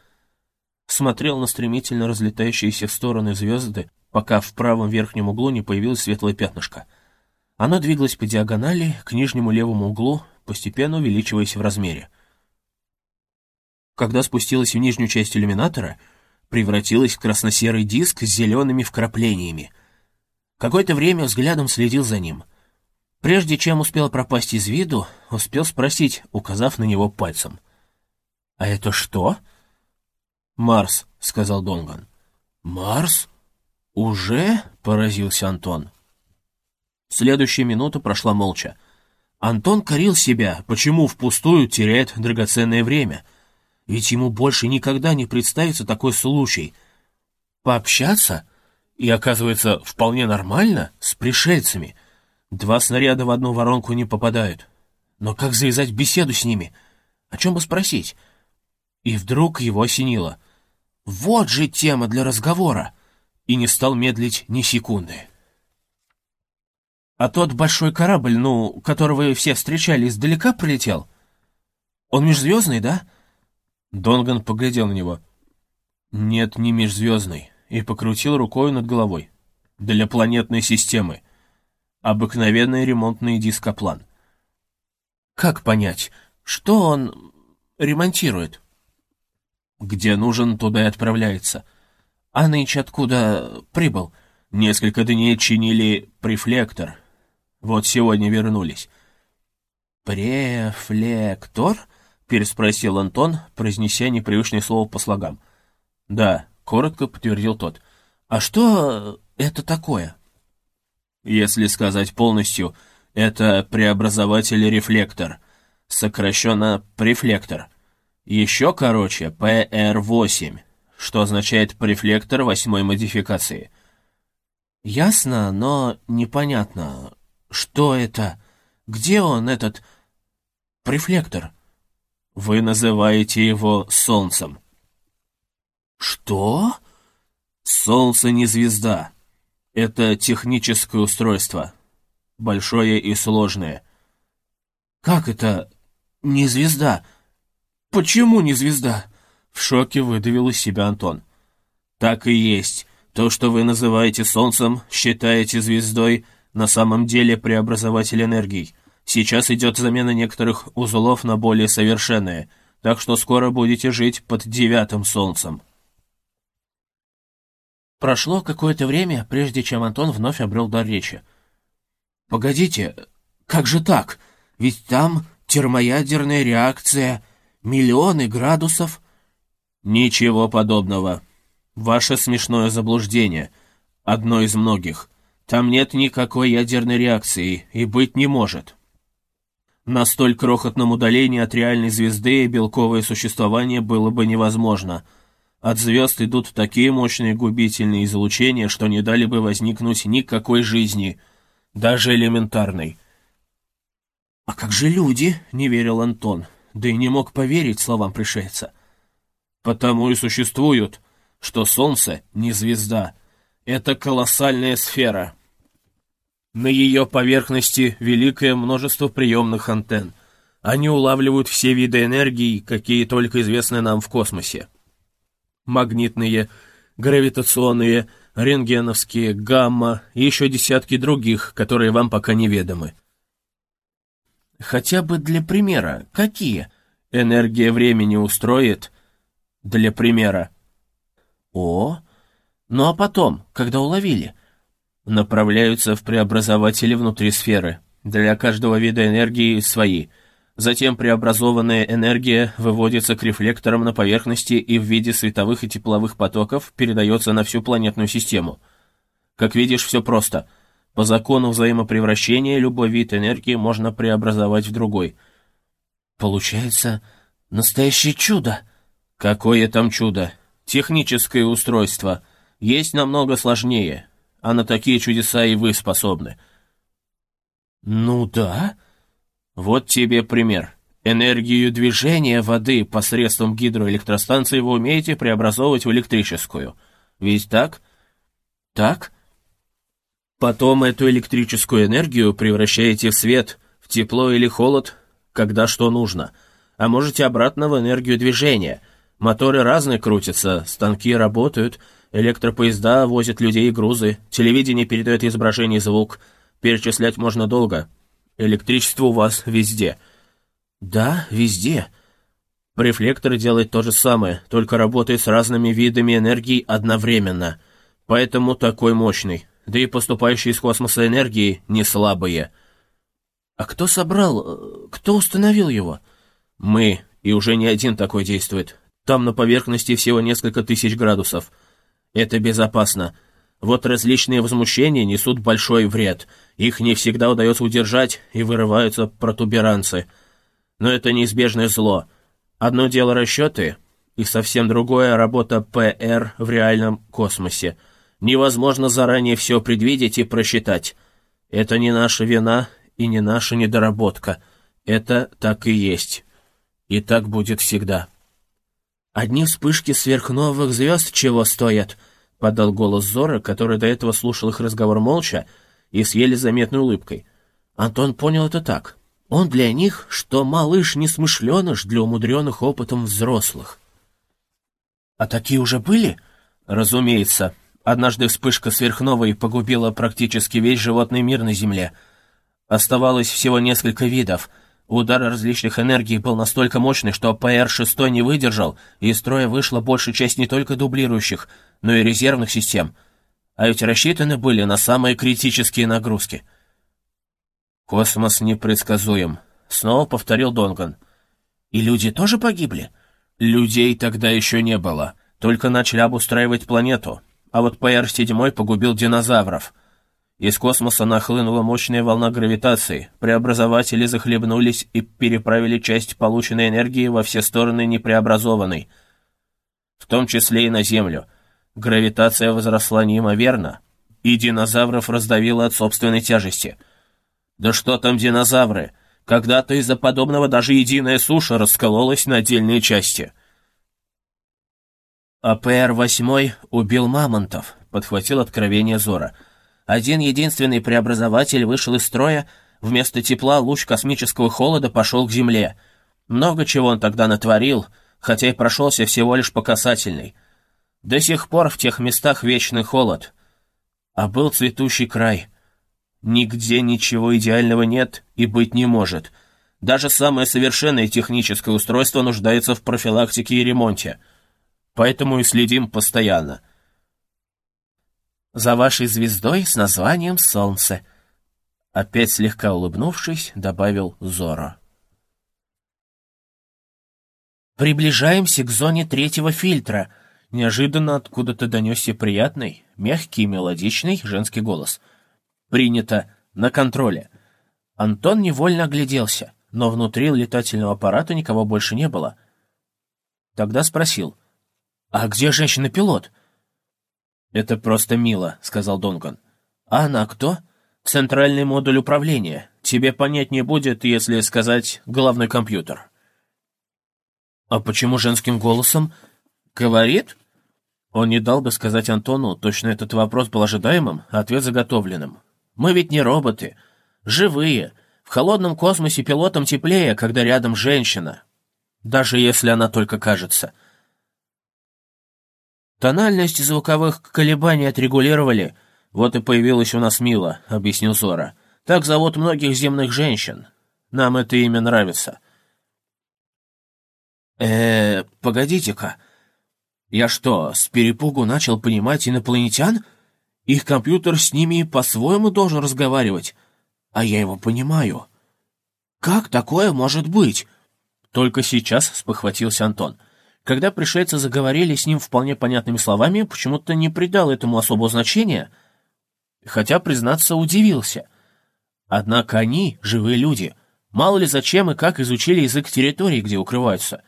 S1: Смотрел на стремительно разлетающиеся в стороны звезды, пока в правом верхнем углу не появилось светлое пятнышко. Оно двигалось по диагонали к нижнему левому углу, постепенно увеличиваясь в размере. Когда спустилась в нижнюю часть иллюминатора, превратилась в красно-серый диск с зелеными вкраплениями. Какое-то время взглядом следил за ним — Прежде чем успел пропасть из виду, успел спросить, указав на него пальцем. «А это что?» «Марс», — сказал Донган. «Марс? Уже?» — поразился Антон. Следующая минута прошла молча. Антон корил себя, почему впустую теряет драгоценное время. Ведь ему больше никогда не представится такой случай. Пообщаться? И, оказывается, вполне нормально с пришельцами — Два снаряда в одну воронку не попадают. Но как завязать беседу с ними? О чем бы спросить? И вдруг его осенило. Вот же тема для разговора! И не стал медлить ни секунды. А тот большой корабль, ну, которого все встречали, издалека прилетел? Он межзвездный, да? Донган поглядел на него. Нет, не межзвездный. И покрутил рукой над головой. Для планетной системы. Обыкновенный ремонтный дископлан. Как понять, что он ремонтирует? Где нужен, туда и отправляется. А нынче откуда прибыл? Несколько дней чинили префлектор. Вот сегодня вернулись. «Префлектор?» — переспросил Антон, произнеся непривычное слово по слогам. «Да», — коротко подтвердил тот. «А что это такое?» Если сказать полностью, это преобразователь-рефлектор, сокращенно префлектор. Еще короче, PR8, что означает префлектор восьмой модификации. Ясно, но непонятно, что это, где он, этот префлектор? Вы называете его Солнцем. Что? Солнце не звезда. Это техническое устройство. Большое и сложное. Как это не звезда? Почему не звезда? В шоке выдавил из себя Антон. Так и есть. То, что вы называете Солнцем, считаете звездой, на самом деле преобразователь энергий. Сейчас идет замена некоторых узлов на более совершенные, так что скоро будете жить под девятым Солнцем. Прошло какое-то время, прежде чем Антон вновь обрел дар речи. «Погодите, как же так? Ведь там термоядерная реакция, миллионы градусов...» «Ничего подобного. Ваше смешное заблуждение. Одно из многих. Там нет никакой ядерной реакции и быть не может». На столь крохотном удалении от реальной звезды белковое существование было бы невозможно — От звезд идут такие мощные губительные излучения, что не дали бы возникнуть никакой жизни, даже элементарной. «А как же люди?» — не верил Антон, да и не мог поверить словам пришельца. «Потому и существуют, что Солнце не звезда, это колоссальная сфера. На ее поверхности великое множество приемных антенн. Они улавливают все виды энергии, какие только известны нам в космосе магнитные, гравитационные, рентгеновские, гамма и еще десятки других, которые вам пока неведомы. Хотя бы для примера, какие? Энергия времени устроит? Для примера. О, ну а потом, когда уловили? Направляются в преобразователи внутри сферы. Для каждого вида энергии свои — Затем преобразованная энергия выводится к рефлекторам на поверхности и в виде световых и тепловых потоков передается на всю планетную систему. Как видишь, все просто. По закону взаимопревращения любой вид энергии можно преобразовать в другой. Получается, настоящее чудо. Какое там чудо? Техническое устройство. Есть намного сложнее. А на такие чудеса и вы способны. Ну да, вот тебе пример. Энергию движения воды посредством гидроэлектростанции вы умеете преобразовывать в электрическую. Ведь так? Так? Потом эту электрическую энергию превращаете в свет, в тепло или холод, когда что нужно. А можете обратно в энергию движения. Моторы разные крутятся, станки работают, электропоезда возят людей и грузы, телевидение передает изображение и звук. Перечислять можно долго. Электричество у вас везде». «Да, везде». Рефлектор делает то же самое, только работает с разными видами энергии одновременно. Поэтому такой мощный. Да и поступающие из космоса энергии не слабые. А кто собрал, кто установил его? Мы, и уже не один такой действует. Там на поверхности всего несколько тысяч градусов. Это безопасно. Вот различные возмущения несут большой вред. Их не всегда удается удержать, и вырываются протуберанцы. Но это неизбежное зло. Одно дело расчеты, и совсем другое работа ПР в реальном космосе. Невозможно заранее все предвидеть и просчитать. Это не наша вина и не наша недоработка. Это так и есть. И так будет всегда. Одни вспышки сверхновых звезд чего стоят — подал голос Зора, который до этого слушал их разговор молча и с еле заметной улыбкой. Антон понял это так. Он для них, что малыш несмышленыш для умудренных опытом взрослых. А такие уже были? Разумеется. Однажды вспышка сверхновой погубила практически весь животный мир на Земле. Оставалось всего несколько видов. Удар различных энергий был настолько мощный, что ПР-6 не выдержал, и из строя вышла большая часть не только дублирующих, но и резервных систем, а ведь рассчитаны были на самые критические нагрузки. «Космос непредсказуем», — снова повторил Донган. «И люди тоже погибли?» «Людей тогда еще не было, только начали обустраивать планету, а вот ПР-7 погубил динозавров». Из космоса нахлынула мощная волна гравитации, преобразователи захлебнулись и переправили часть полученной энергии во все стороны непреобразованной, в том числе и на Землю — Гравитация возросла неимоверно, и динозавров раздавило от собственной тяжести. Да что там динозавры? Когда-то из-за подобного даже единая суша раскололась на отдельные части. АПР-8 убил мамонтов, подхватил откровение Зора. Один единственный преобразователь вышел из строя, вместо тепла луч космического холода пошел к Земле. Много чего он тогда натворил, хотя и прошелся всего лишь по касательной. До сих пор в тех местах вечный холод. А был цветущий край. Нигде ничего идеального нет и быть не может. Даже самое совершенное техническое устройство нуждается в профилактике и ремонте. Поэтому и следим постоянно. За вашей звездой с названием «Солнце», — опять слегка улыбнувшись, добавил Зоро. «Приближаемся к зоне третьего фильтра», Неожиданно откуда-то донесся приятный, мягкий и мелодичный женский голос. «Принято. На контроле». Антон невольно огляделся, но внутри летательного аппарата никого больше не было. Тогда спросил. «А где женщина-пилот?» «Это просто мило», — сказал Донган. «А она кто?» «Центральный модуль управления. Тебе понятнее будет, если сказать «главный компьютер». «А почему женским голосом?» «Говорит?» Он не дал бы сказать Антону, точно этот вопрос был ожидаемым, а ответ заготовленным. «Мы ведь не роботы. Живые. В холодном космосе пилотам теплее, когда рядом женщина. Даже если она только кажется». «Тональность звуковых колебаний отрегулировали. Вот и появилась у нас Мила», — объяснил Зора. «Так зовут многих земных женщин. Нам это имя нравится». э погодите-ка. Я что, с перепугу начал понимать инопланетян? Их компьютер с ними по-своему должен разговаривать. А я его понимаю. Как такое может быть?» Только сейчас спохватился Антон — когда пришельцы заговорили с ним вполне понятными словами, почему-то не придал этому особого значения, хотя, признаться, удивился. Однако они — живые люди. Мало ли зачем и как изучили язык территории, где укрываются.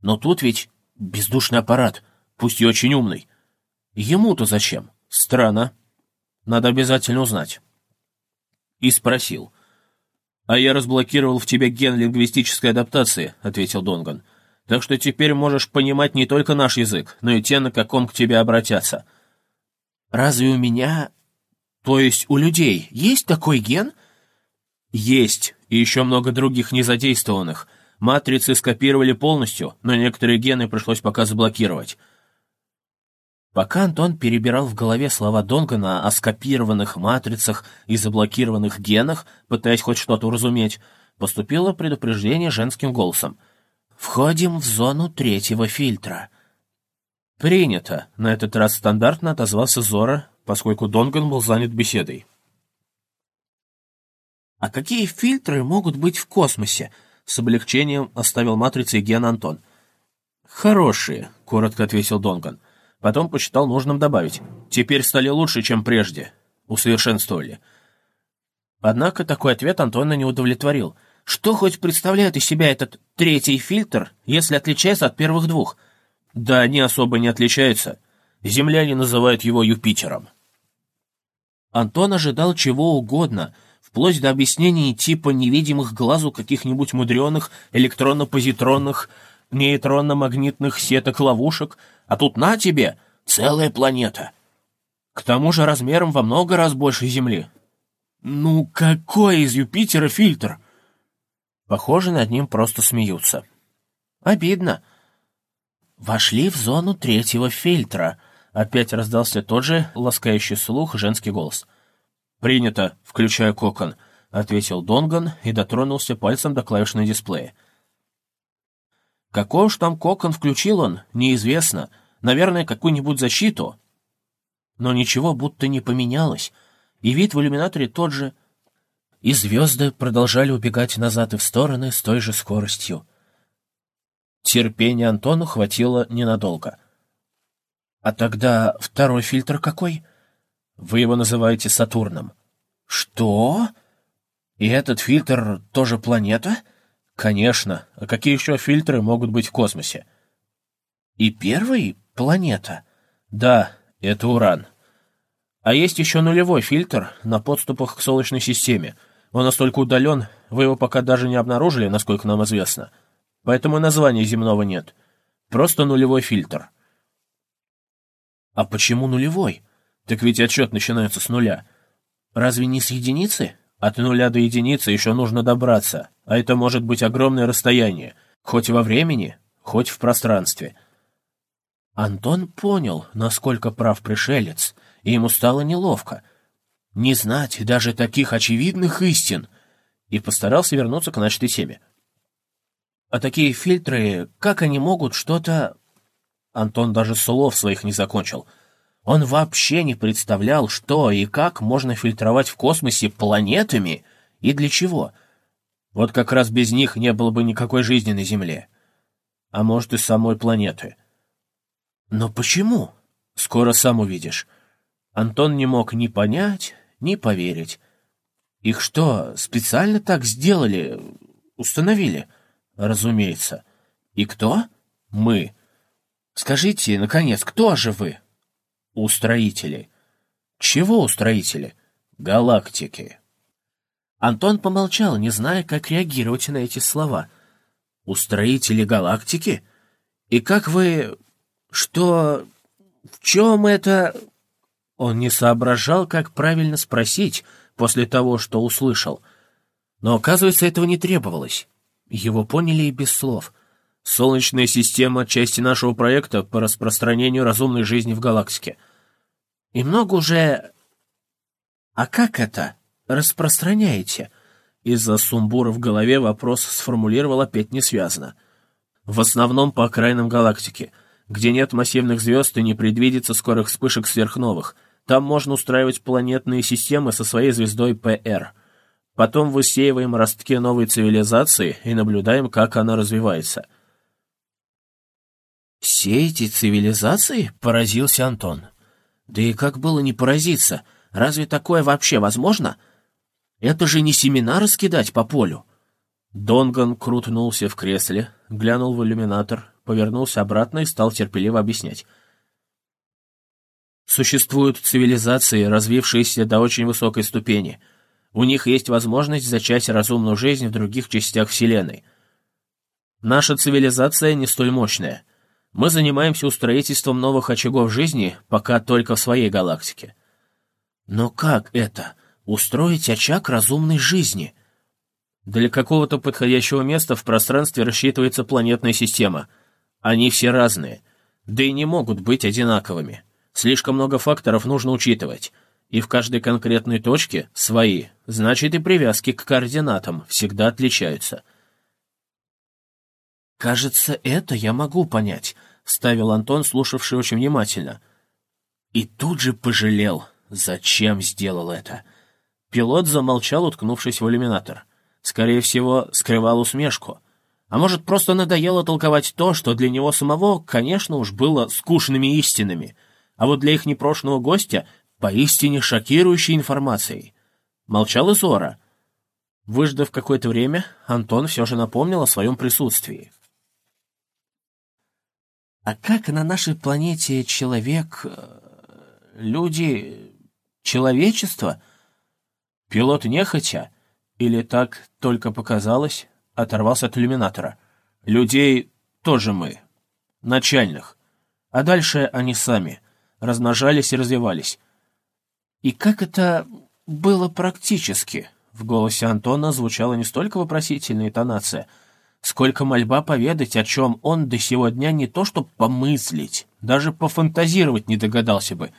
S1: Но тут ведь бездушный аппарат, пусть и очень умный. Ему-то зачем? Странно. Надо обязательно узнать. И спросил. «А я разблокировал в тебе ген лингвистической адаптации», — ответил Донган. — так что теперь можешь понимать не только наш язык, но и те, на каком к тебе обратятся. Разве у меня, то есть у людей, есть такой ген? Есть, и еще много других незадействованных. Матрицы скопировали полностью, но некоторые гены пришлось пока заблокировать. Пока Антон перебирал в голове слова Донгана о скопированных матрицах и заблокированных генах, пытаясь хоть что-то уразуметь, поступило предупреждение женским голосом — Входим в зону третьего фильтра. Принято. На этот раз стандартно отозвался Зора, поскольку Донган был занят беседой. А какие фильтры могут быть в космосе? С облегчением оставил матрицей ген Антон. Хорошие, коротко ответил Донган. Потом посчитал нужным добавить. Теперь стали лучше, чем прежде. Усовершенствовали. Однако такой ответ Антона не удовлетворил — что хоть представляет из себя этот третий фильтр, если отличается от первых двух? Да они особо не отличаются. Земляне называют его Юпитером. Антон ожидал чего угодно, вплоть до объяснений типа невидимых глазу каких-нибудь мудреных электронно-позитронных нейтронно-магнитных сеток-ловушек, а тут на тебе целая планета. К тому же размером во много раз больше Земли. Ну какой из Юпитера фильтр? Похоже, над ним просто смеются. Обидно. Вошли в зону третьего фильтра. Опять раздался тот же ласкающий слух женский голос. «Принято, включая кокон», — ответил Донган и дотронулся пальцем до клавиш на дисплее. Какой уж там кокон включил он, неизвестно. Наверное, какую-нибудь защиту. Но ничего будто не поменялось, и вид в иллюминаторе тот же — и звезды продолжали убегать назад и в стороны с той же скоростью. Терпения Антону хватило ненадолго. «А тогда второй фильтр какой?» «Вы его называете Сатурном». «Что? И этот фильтр тоже планета?» «Конечно. А какие еще фильтры могут быть в космосе?» «И первый — планета?» «Да, это Уран. А есть еще нулевой фильтр на подступах к Солнечной системе — он настолько удален, вы его пока даже не обнаружили, насколько нам известно. Поэтому названия земного нет. Просто нулевой фильтр. А почему нулевой? Так ведь отчет начинается с нуля. Разве не с единицы? От нуля до единицы еще нужно добраться, а это может быть огромное расстояние, хоть во времени, хоть в пространстве. Антон понял, насколько прав пришелец, и ему стало неловко — не знать даже таких очевидных истин, и постарался вернуться к начатой теме. А такие фильтры, как они могут что-то... Антон даже слов своих не закончил. Он вообще не представлял, что и как можно фильтровать в космосе планетами и для чего. Вот как раз без них не было бы никакой жизни на Земле. А может, и самой планеты. Но почему? Скоро сам увидишь. Антон не мог ни понять, ни поверить. Их что, специально так сделали, установили? Разумеется. И кто? Мы. Скажите, наконец, кто же вы? Устроители. Чего устроители? Галактики. Антон помолчал, не зная, как реагировать на эти слова. Устроители галактики? И как вы... Что... В чем это... Он не соображал, как правильно спросить после того, что услышал. Но, оказывается, этого не требовалось. Его поняли и без слов. Солнечная система — части нашего проекта по распространению разумной жизни в галактике. И много уже... А как это? Распространяете? Из-за сумбура в голове вопрос сформулировал опять несвязно. В основном по окраинам галактики, где нет массивных звезд и не предвидится скорых вспышек сверхновых. Там можно устраивать планетные системы со своей звездой ПР. Потом высеиваем ростки новой цивилизации и наблюдаем, как она развивается — «Все эти цивилизации?» — поразился Антон. «Да и как было не поразиться? Разве такое вообще возможно? Это же не семена раскидать по полю!» Донган крутнулся в кресле, глянул в иллюминатор, повернулся обратно и стал терпеливо объяснять. Существуют цивилизации, развившиеся до очень высокой ступени. У них есть возможность зачать разумную жизнь в других частях Вселенной. Наша цивилизация не столь мощная — мы занимаемся устроительством новых очагов жизни, пока только в своей галактике. Но как это? Устроить очаг разумной жизни? Для какого-то подходящего места в пространстве рассчитывается планетная система. Они все разные, да и не могут быть одинаковыми. Слишком много факторов нужно учитывать, и в каждой конкретной точке свои, значит и привязки к координатам всегда отличаются. «Кажется, это я могу понять», вставил Антон, слушавший очень внимательно. И тут же пожалел, зачем сделал это. Пилот замолчал, уткнувшись в иллюминатор. Скорее всего, скрывал усмешку. А может, просто надоело толковать то, что для него самого, конечно уж, было скучными истинами, а вот для их непрошенного гостя — поистине шокирующей информацией. Молчал и Зора. Выждав какое-то время, Антон все же напомнил о своем присутствии. А как на нашей планете человек... Э, люди... человечество? Пилот нехотя, или так только показалось, оторвался от иллюминатора. Людей тоже мы. Начальных. А дальше они сами. Размножались и развивались. И как это было практически? В голосе Антона звучала не столько вопросительная интонация — сколько мольба поведать, о чем он до сего дня не то что помыслить, даже пофантазировать не догадался бы.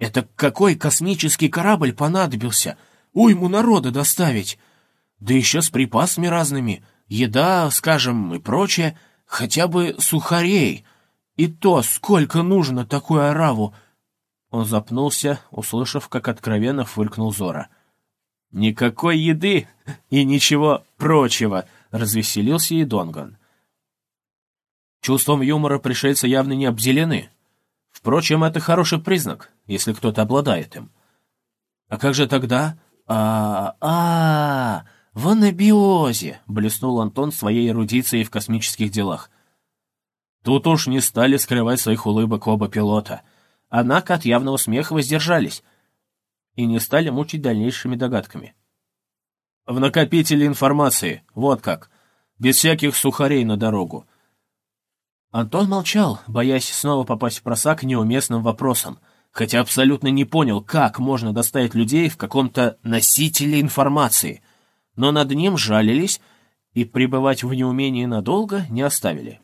S1: Это какой космический корабль понадобился? Уйму народа доставить. Да еще с припасами разными, еда, скажем, и прочее, хотя бы сухарей. И то, сколько нужно такую ораву. Он запнулся, услышав, как откровенно фыркнул Зора. «Никакой еды и ничего прочего!» Развеселился и Донган. Чувством юмора пришельцы явно не обделены. Впрочем, это хороший признак, если кто-то обладает им. А как же тогда? А, а, в анабиозе, блеснул Антон своей эрудицией в космических делах. Тут уж не стали скрывать своих улыбок оба пилота, однако от явного смеха воздержались и не стали мучить дальнейшими догадками. В накопителе информации, вот как. Без всяких сухарей на дорогу. Антон молчал, боясь снова попасть в просак неуместным вопросом, хотя абсолютно не понял, как можно доставить людей в каком-то носителе информации. Но над ним жалились и пребывать в неумении надолго не оставили.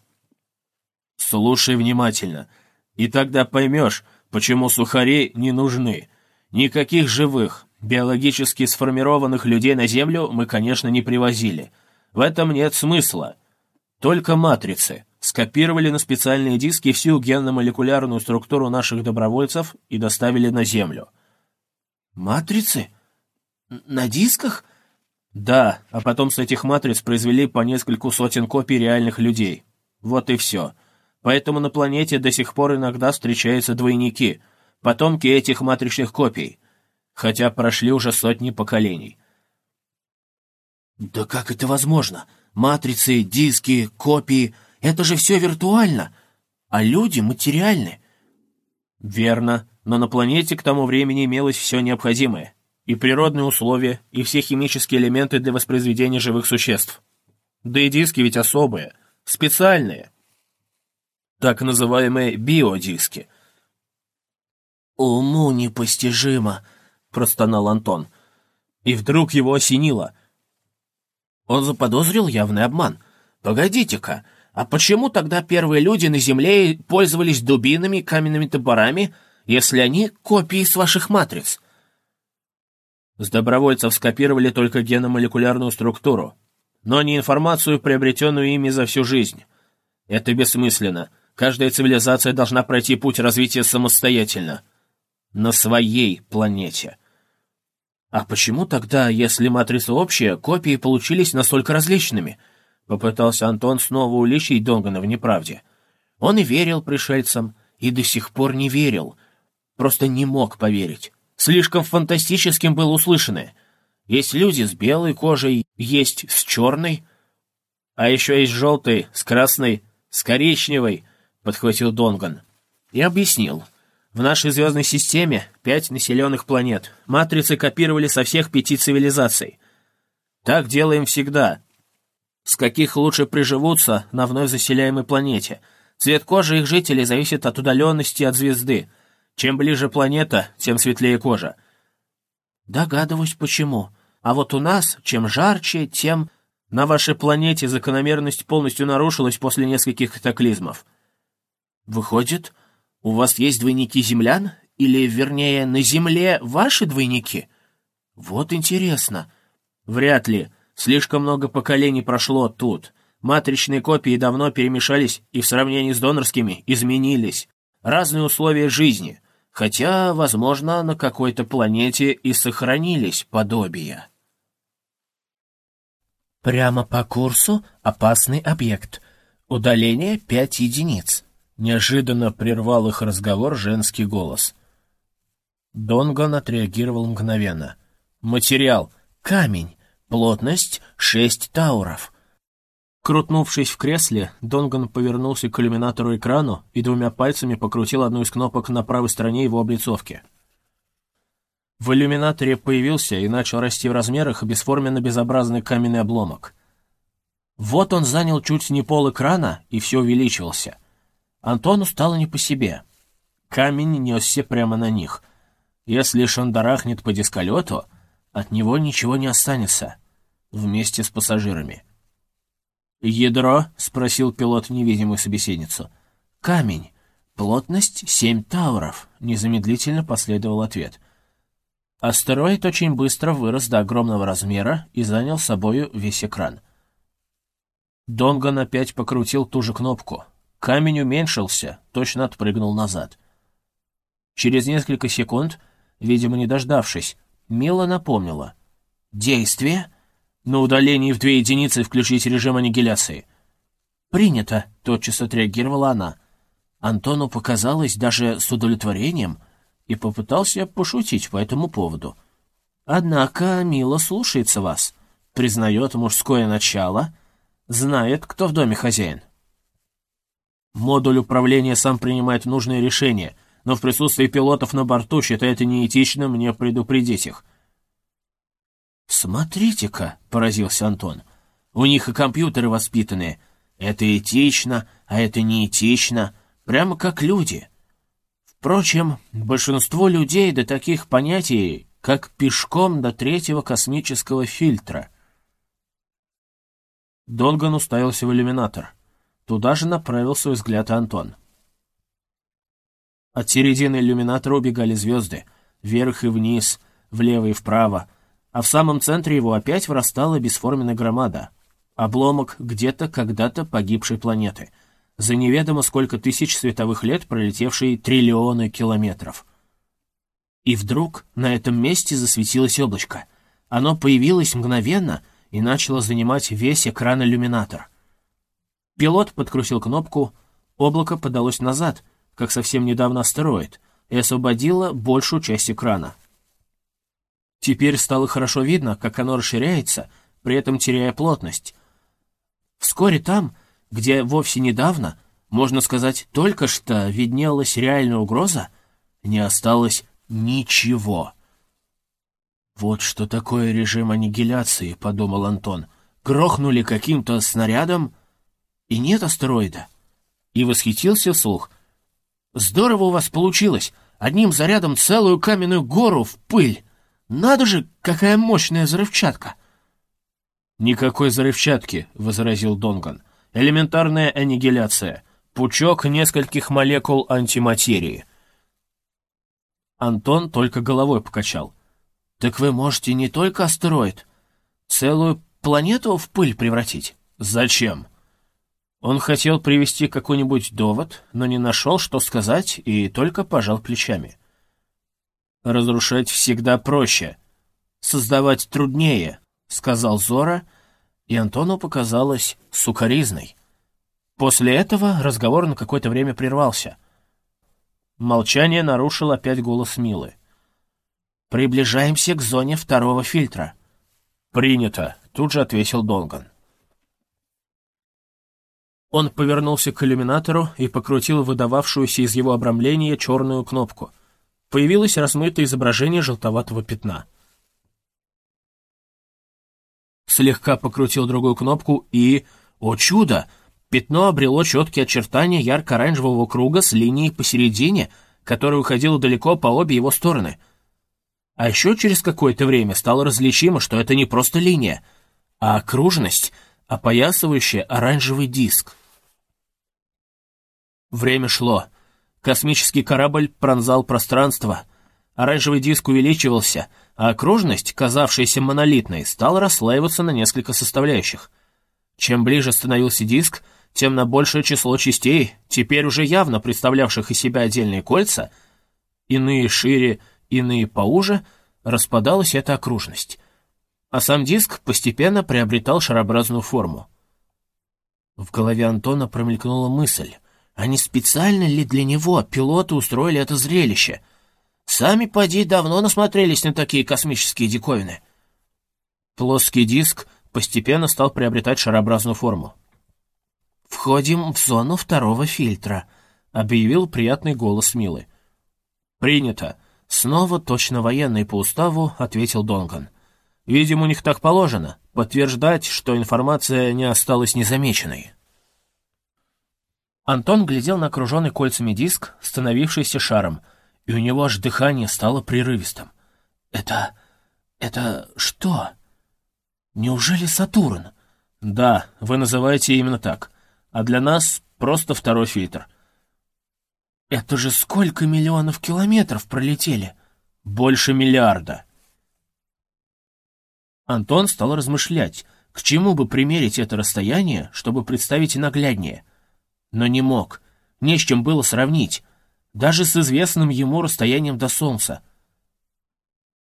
S1: «Слушай внимательно, и тогда поймешь, почему сухари не нужны. Никаких живых, Биологически сформированных людей на Землю мы, конечно, не привозили. В этом нет смысла. Только матрицы. Скопировали на специальные диски всю генно-молекулярную структуру наших добровольцев и доставили на Землю. Матрицы? На дисках? Да, а потом с этих матриц произвели по нескольку сотен копий реальных людей. Вот и все. Поэтому на планете до сих пор иногда встречаются двойники, потомки этих матричных копий — хотя прошли уже сотни поколений. «Да как это возможно? Матрицы, диски, копии — это же все виртуально!» а люди материальны. Верно, но на планете к тому времени имелось все необходимое. И природные условия, и все химические элементы для воспроизведения живых существ. Да и диски ведь особые, специальные. Так называемые биодиски. «Уму непостижимо», — простонал Антон. И вдруг его осенило. Он заподозрил явный обман. «Погодите-ка, а почему тогда первые люди на Земле пользовались дубинами, каменными топорами, если они копии с ваших матриц?» С добровольцев скопировали только геномолекулярную структуру, но не информацию, приобретенную ими за всю жизнь. Это бессмысленно. Каждая цивилизация должна пройти путь развития самостоятельно. На своей планете. А почему тогда, если матрица общая, копии получились настолько различными? Попытался Антон снова уличить Донгана в неправде. Он и верил пришельцам, и до сих пор не верил. Просто не мог поверить. Слишком фантастическим было услышанное. Есть люди с белой кожей, есть с черной, а еще есть желтой, с красной, с коричневой, подхватил Донган. И объяснил. В нашей звездной системе пять населенных планет. Матрицы копировали со всех пяти цивилизаций. Так делаем всегда. С каких лучше приживутся на вновь заселяемой планете. Цвет кожи их жителей зависит от удаленности от звезды. Чем ближе планета, тем светлее кожа. Догадываюсь, почему. А вот у нас, чем жарче, тем... На вашей планете закономерность полностью нарушилась после нескольких катаклизмов. Выходит, у вас есть двойники землян? Или, вернее, на Земле ваши двойники? Вот интересно. Вряд ли. Слишком много поколений прошло тут. Матричные копии давно перемешались и в сравнении с донорскими изменились. Разные условия жизни — хотя, возможно, на какой-то планете и сохранились подобия. Прямо по курсу опасный объект. Удаление пять единиц. Неожиданно прервал их разговор женский голос. Донган отреагировал мгновенно. Материал. Камень. Плотность шесть тауров. Крутнувшись в кресле, Донган повернулся к иллюминатору экрану и двумя пальцами покрутил одну из кнопок на правой стороне его облицовки. В иллюминаторе появился и начал расти в размерах бесформенно-безобразный каменный обломок. Вот он занял чуть не пол экрана, и все увеличивался. Антону стало не по себе. Камень несся прямо на них. Если шандарахнет по дисколету, от него ничего не останется. Вместе с пассажирами. «Ядро?» — спросил пилот невидимую собеседницу. «Камень. Плотность семь тауров», — незамедлительно последовал ответ. Астероид очень быстро вырос до огромного размера и занял собою весь экран. Донган опять покрутил ту же кнопку. Камень уменьшился, точно отпрыгнул назад. Через несколько секунд, видимо, не дождавшись, Мила напомнила. «Действие?» На удалении в две единицы включить режим аннигиляции. «Принято», — тотчас отреагировала она. Антону показалось даже с удовлетворением и попытался пошутить по этому поводу. «Однако Мила слушается вас, признает мужское начало, знает, кто в доме хозяин». Модуль управления сам принимает нужные решения, но в присутствии пилотов на борту считает неэтичным мне предупредить их — «Смотрите-ка», — поразился Антон, — «у них и компьютеры воспитанные. Это этично, а это неэтично, прямо как люди». Впрочем, большинство людей до таких понятий, как пешком до третьего космического фильтра. Донган уставился в иллюминатор. Туда же направился взгляд Антон. От середины иллюминатора убегали звезды, вверх и вниз, влево и вправо, а в самом центре его опять вырастала бесформенная громада. Обломок где-то когда-то погибшей планеты. За неведомо сколько тысяч световых лет пролетевшие триллионы километров. И вдруг на этом месте засветилось облачко. Оно появилось мгновенно и начало занимать весь экран-иллюминатор. Пилот подкрутил кнопку, облако подалось назад, как совсем недавно астероид, и освободило большую часть экрана. Теперь стало хорошо видно, как оно расширяется, при этом теряя плотность. Вскоре там, где вовсе недавно, можно сказать, только что виднелась реальная угроза, не осталось ничего. «Вот что такое режим аннигиляции», — подумал Антон. «Грохнули каким-то снарядом, и нет астероида». И восхитился вслух. «Здорово у вас получилось! Одним зарядом целую каменную гору в пыль! Надо же, какая мощная взрывчатка!» «Никакой взрывчатки», — возразил Донган. «Элементарная аннигиляция. Пучок нескольких молекул антиматерии». Антон только головой покачал. «Так вы можете не только астероид, целую планету в пыль превратить?» «Зачем?» Он хотел привести какой-нибудь довод, но не нашел, что сказать, и только пожал плечами. «Разрушать всегда проще. Создавать труднее», — сказал Зора, и Антону показалось сукоризной. После этого разговор на какое-то время прервался. Молчание нарушил опять голос Милы. «Приближаемся к зоне второго фильтра». «Принято», — тут же ответил Донган. Он повернулся к иллюминатору и покрутил выдававшуюся из его обрамления черную кнопку. Появилось размытое изображение желтоватого пятна. Слегка покрутил другую кнопку и... О чудо! Пятно обрело четкие очертания ярко-оранжевого круга с линией посередине, которая уходила далеко по обе его стороны. А еще через какое-то время стало различимо, что это не просто линия, а окружность, опоясывающая оранжевый диск. Время шло. Космический корабль пронзал пространство. Оранжевый диск увеличивался, а окружность, казавшаяся монолитной, стала расслаиваться на несколько составляющих. Чем ближе становился диск, тем на большее число частей, теперь уже явно представлявших из себя отдельные кольца, иные шире, иные поуже, распадалась эта окружность. А сам диск постепенно приобретал шарообразную форму. В голове Антона промелькнула мысль, а не специально ли для него пилоты устроили это зрелище? Сами, поди, давно насмотрелись на такие космические диковины. Плоский диск постепенно стал приобретать шарообразную форму. «Входим в зону второго фильтра», — объявил приятный голос Милы. «Принято. Снова точно военный по уставу», — ответил Донган. «Видимо, у них так положено. Подтверждать, что информация не осталась незамеченной». Антон глядел на окруженный кольцами диск, становившийся шаром, и у него аж дыхание стало прерывистым. «Это... это что? Неужели Сатурн?» «Да, вы называете именно так а для нас просто второй фильтр. Это же сколько миллионов километров пролетели? Больше миллиарда. Антон стал размышлять, к чему бы примерить это расстояние, чтобы представить нагляднее. Но не мог, не с чем было сравнить, даже с известным ему расстоянием до Солнца.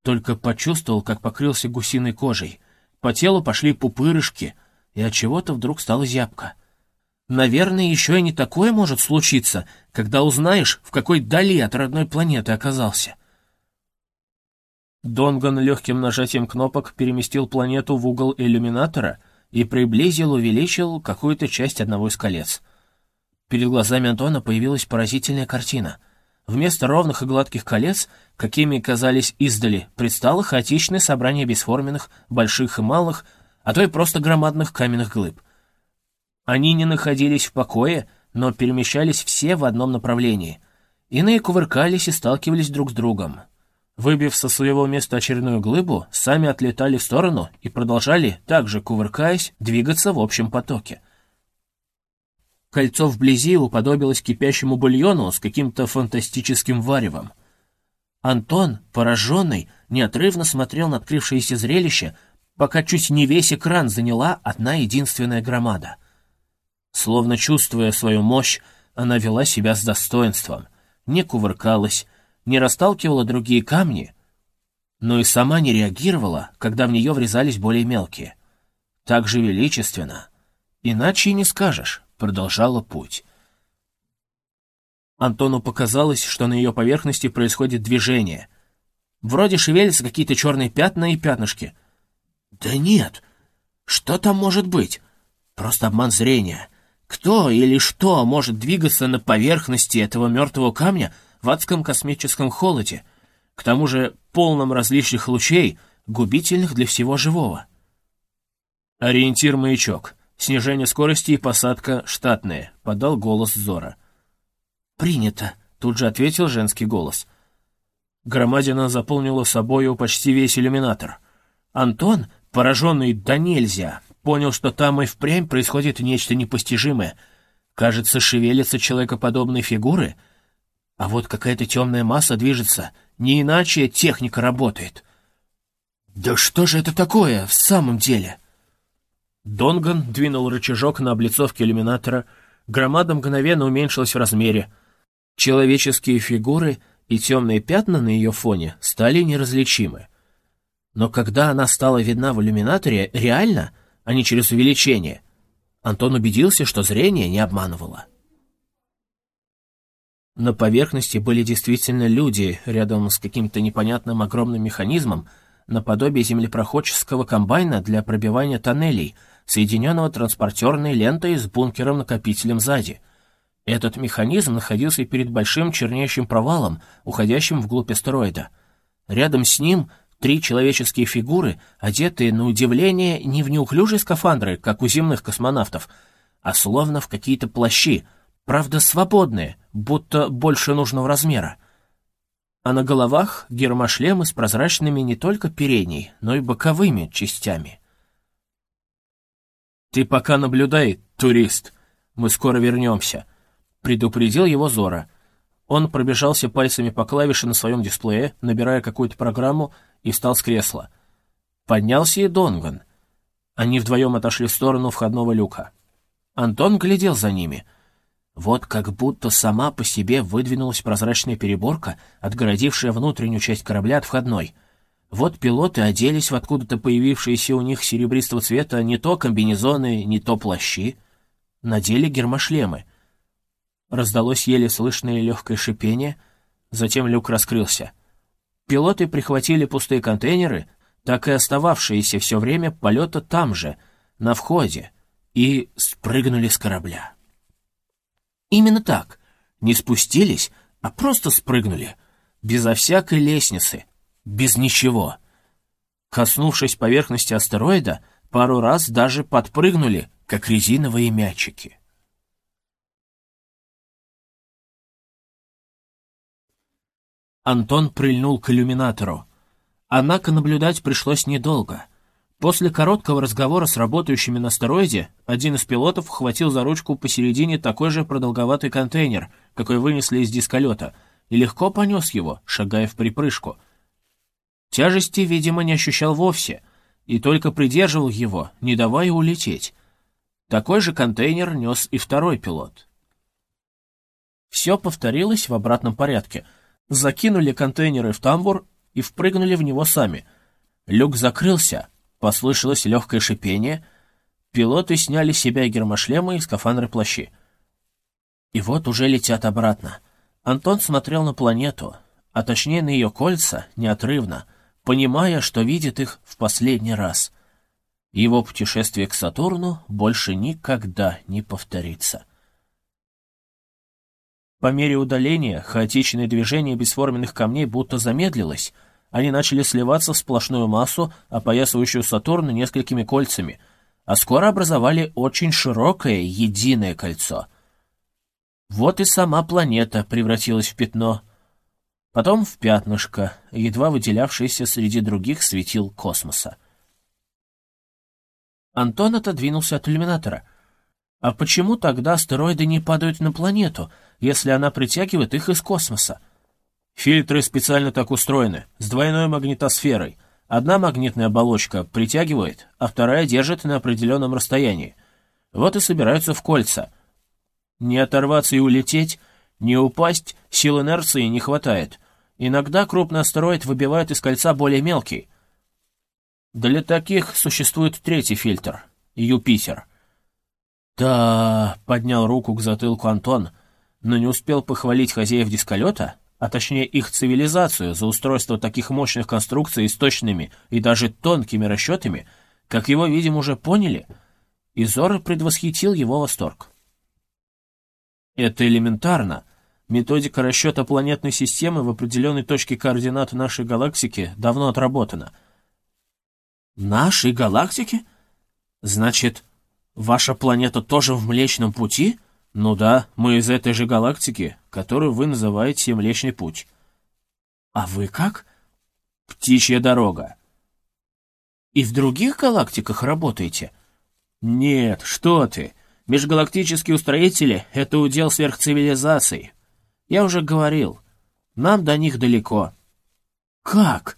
S1: Только почувствовал, как покрылся гусиной кожей. По телу пошли пупырышки, и от чего-то вдруг стало зябко. Наверное, еще и не такое может случиться, когда узнаешь, в какой дали от родной планеты оказался. Донган легким нажатием кнопок переместил планету в угол иллюминатора и приблизил, увеличил какую-то часть одного из колец. Перед глазами Антона появилась поразительная картина. Вместо ровных и гладких колец, какими казались издали, предстало хаотичное собрание бесформенных, больших и малых, а то и просто громадных каменных глыб — они не находились в покое, но перемещались все в одном направлении. Иные кувыркались и сталкивались друг с другом. Выбив со своего места очередную глыбу, сами отлетали в сторону и продолжали, также кувыркаясь, двигаться в общем потоке. Кольцо вблизи уподобилось кипящему бульону с каким-то фантастическим варевом. Антон, пораженный, неотрывно смотрел на открывшееся зрелище, пока чуть не весь экран заняла одна единственная громада — Словно чувствуя свою мощь, она вела себя с достоинством, не кувыркалась, не расталкивала другие камни, но и сама не реагировала, когда в нее врезались более мелкие. Так же величественно, иначе и не скажешь, продолжала путь. Антону показалось, что на ее поверхности происходит движение. Вроде шевелятся какие-то черные пятна и пятнышки. Да нет, что там может быть? Просто обман зрения — Кто или что может двигаться на поверхности этого мертвого камня в адском космическом холоде, к тому же полном различных лучей, губительных для всего живого? Ориентир-маячок. Снижение скорости и посадка штатные, подал голос Зора. Принято, тут же ответил женский голос. Громадина заполнила собою почти весь иллюминатор. Антон, пораженный до нельзя, понял, что там и впрямь происходит нечто непостижимое. Кажется, шевелятся человекоподобные фигуры, а вот какая-то темная масса движется, не иначе техника работает. «Да что же это такое в самом деле?» Донган двинул рычажок на облицовке иллюминатора, громада мгновенно уменьшилась в размере. Человеческие фигуры и темные пятна на ее фоне стали неразличимы. Но когда она стала видна в иллюминаторе реально, а не через увеличение, Антон убедился, что зрение не обманывало. На поверхности были действительно люди рядом с каким-то непонятным огромным механизмом, наподобие землепроходческого комбайна для пробивания тоннелей, соединенного транспортерной лентой с бункером-накопителем сзади. Этот механизм находился перед большим чернеющим провалом, уходящим вглубь астероида. Рядом с ним три человеческие фигуры, одетые, на удивление, не в неуклюжие скафандры, как у земных космонавтов, а словно в какие-то плащи, правда свободные, будто больше нужного размера. А на головах гермошлемы с прозрачными не только передней, но и боковыми частями. «Ты пока наблюдай, турист, мы скоро вернемся», — предупредил его Зора. Он пробежался пальцами по клавише на своем дисплее, набирая какую-то программу, и встал с кресла. Поднялся и Донган. Они вдвоем отошли в сторону входного люка. Антон глядел за ними. Вот как будто сама по себе выдвинулась прозрачная переборка, отгородившая внутреннюю часть корабля от входной. Вот пилоты оделись в откуда-то появившиеся у них серебристого цвета не то комбинезоны, не то плащи. Надели гермошлемы. Раздалось еле слышное легкое шипение, затем люк раскрылся. Пилоты прихватили пустые контейнеры, так и остававшиеся все время полета там же, на входе, и спрыгнули с корабля. Именно так. Не спустились, а просто спрыгнули. Безо всякой лестницы. Без ничего. Коснувшись поверхности астероида, пару раз даже подпрыгнули, как резиновые мячики. Антон прильнул к иллюминатору. Однако наблюдать пришлось недолго. После короткого разговора с работающими на астероиде, один из пилотов хватил за ручку посередине такой же продолговатый контейнер, какой вынесли из дисколета, и легко понес его, шагая в припрыжку. Тяжести, видимо, не ощущал вовсе, и только придерживал его, не давая улететь. Такой же контейнер нес и второй пилот. Все повторилось в обратном порядке — закинули контейнеры в тамбур и впрыгнули в него сами. Люк закрылся, послышалось легкое шипение, пилоты сняли с себя гермошлемы и скафандры-плащи. И вот уже летят обратно. Антон смотрел на планету, а точнее на ее кольца, неотрывно, понимая, что видит их в последний раз. Его путешествие к Сатурну больше никогда не повторится. По мере удаления хаотичное движение бесформенных камней будто замедлилось. Они начали сливаться в сплошную массу, опоясывающую Сатурн несколькими кольцами, а скоро образовали очень широкое единое кольцо. Вот и сама планета превратилась в пятно. Потом в пятнышко, едва выделявшееся среди других светил космоса. Антон отодвинулся от иллюминатора. А почему тогда астероиды не падают на планету — если она притягивает их из космоса. Фильтры специально так устроены, с двойной магнитосферой. Одна магнитная оболочка притягивает, а вторая держит на определенном расстоянии. Вот и собираются в кольца. Не оторваться и улететь, не упасть, сил инерции не хватает. Иногда крупный астероид выбивает из кольца более мелкий. Для таких существует третий фильтр — Юпитер. «Да...» — поднял руку к затылку Антон, но не успел похвалить хозяев дисколета, а точнее их цивилизацию за устройство таких мощных конструкций с точными и даже тонкими расчетами, как его, видимо, уже поняли, и Зора предвосхитил его восторг. Это элементарно. Методика расчета планетной системы в определенной точке координат нашей галактики давно отработана. Нашей галактики? Значит, ваша планета тоже в Млечном Пути? Ну да, мы из этой же галактики, которую вы называете Млечный Путь. А вы как? Птичья дорога. И в других галактиках работаете? Нет, что ты. Межгалактические устроители — это удел сверхцивилизаций. Я уже говорил, нам до них далеко. Как?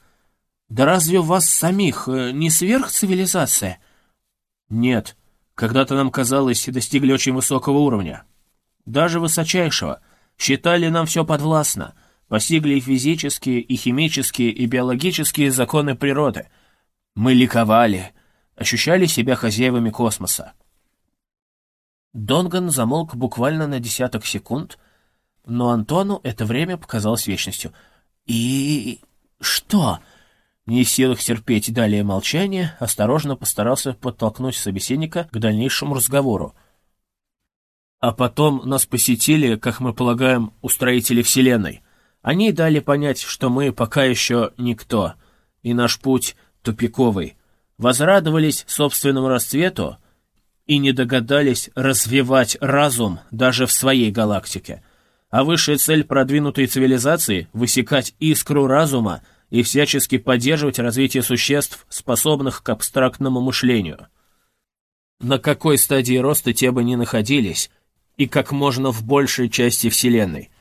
S1: Да разве у вас самих э, не сверхцивилизация? Нет, когда-то нам казалось, достигли очень высокого уровня. Даже высочайшего. Считали нам все подвластно. Постигли и физические, и химические, и биологические законы природы. Мы ликовали, ощущали себя хозяевами космоса. Донган замолк буквально на десяток секунд, но Антону это время показалось вечностью. «И... что?» Не силах терпеть далее молчание, осторожно постарался подтолкнуть собеседника к дальнейшему разговору. А потом нас посетили, как мы полагаем, устроители Вселенной. Они дали понять, что мы пока еще никто, и наш путь тупиковый. Возрадовались собственному расцвету — и не догадались развивать разум даже в своей галактике. А высшая цель продвинутой цивилизации — высекать искру разума и всячески поддерживать развитие существ, способных к абстрактному мышлению. На какой стадии роста те бы ни находились, и как можно в большей части Вселенной.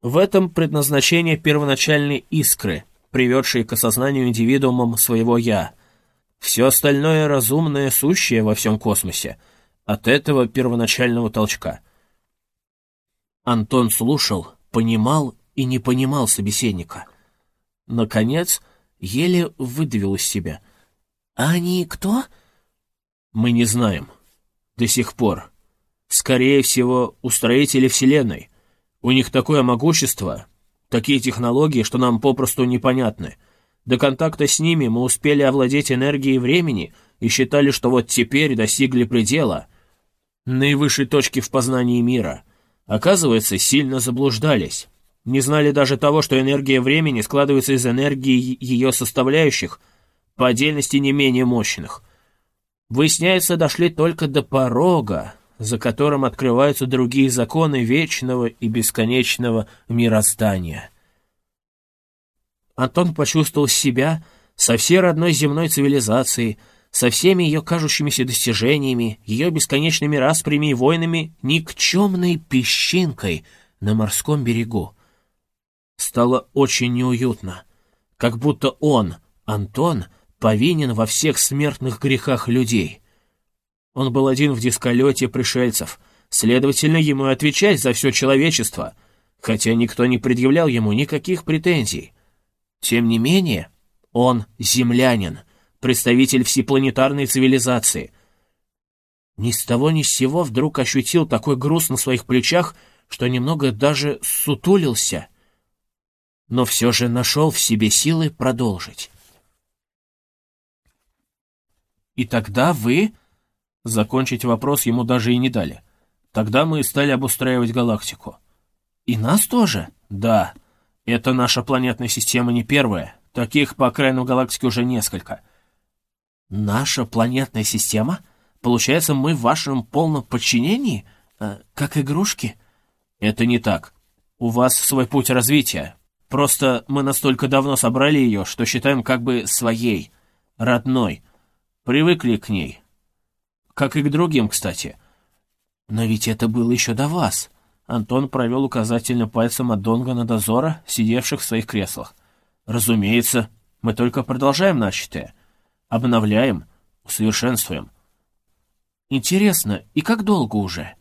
S1: В этом предназначение первоначальной искры, приведшей к осознанию индивидуумом своего «я», все остальное разумное, сущее во всем космосе от этого первоначального толчка. Антон слушал, понимал и не понимал собеседника. Наконец, еле выдавил из себя. «А они кто?» «Мы не знаем. До сих пор. Скорее всего, устроители Вселенной. У них такое могущество, такие технологии, что нам попросту непонятны». До контакта с ними мы успели овладеть энергией времени и считали, что вот теперь достигли предела, наивысшей точки в познании мира. Оказывается, сильно заблуждались. Не знали даже того, что энергия времени складывается из энергии ее составляющих, по отдельности не менее мощных. Выясняется, дошли только до порога, за которым открываются другие законы вечного и бесконечного мироздания — Антон почувствовал себя со всей родной земной цивилизацией, со всеми ее кажущимися достижениями, ее бесконечными распрями и войнами, никчемной песчинкой на морском берегу. Стало очень неуютно, как будто он, Антон, повинен во всех смертных грехах людей. Он был один в дисколете пришельцев, следовательно, ему отвечать за все человечество, хотя никто не предъявлял ему никаких претензий. Тем не менее, он землянин, представитель всепланетарной цивилизации. Ни с того ни с сего вдруг ощутил такой груз на своих плечах, что немного даже сутулился, но все же нашел в себе силы продолжить. «И тогда вы...» Закончить вопрос ему даже и не дали. Тогда мы стали обустраивать галактику. «И нас тоже?» «Да», это наша планетная система не первая. Таких по окраину галактики уже несколько. Наша планетная система? Получается, мы в вашем полном подчинении? Э, как игрушки? Это не так. У вас свой путь развития. Просто мы настолько давно собрали ее, что считаем как бы своей, родной. Привыкли к ней. Как и к другим, кстати. Но ведь это было еще до вас. Антон провел указательным пальцем от Донгана дозора, сидевших в своих креслах. «Разумеется, мы только продолжаем начатое. Обновляем, усовершенствуем». «Интересно, и как долго уже?»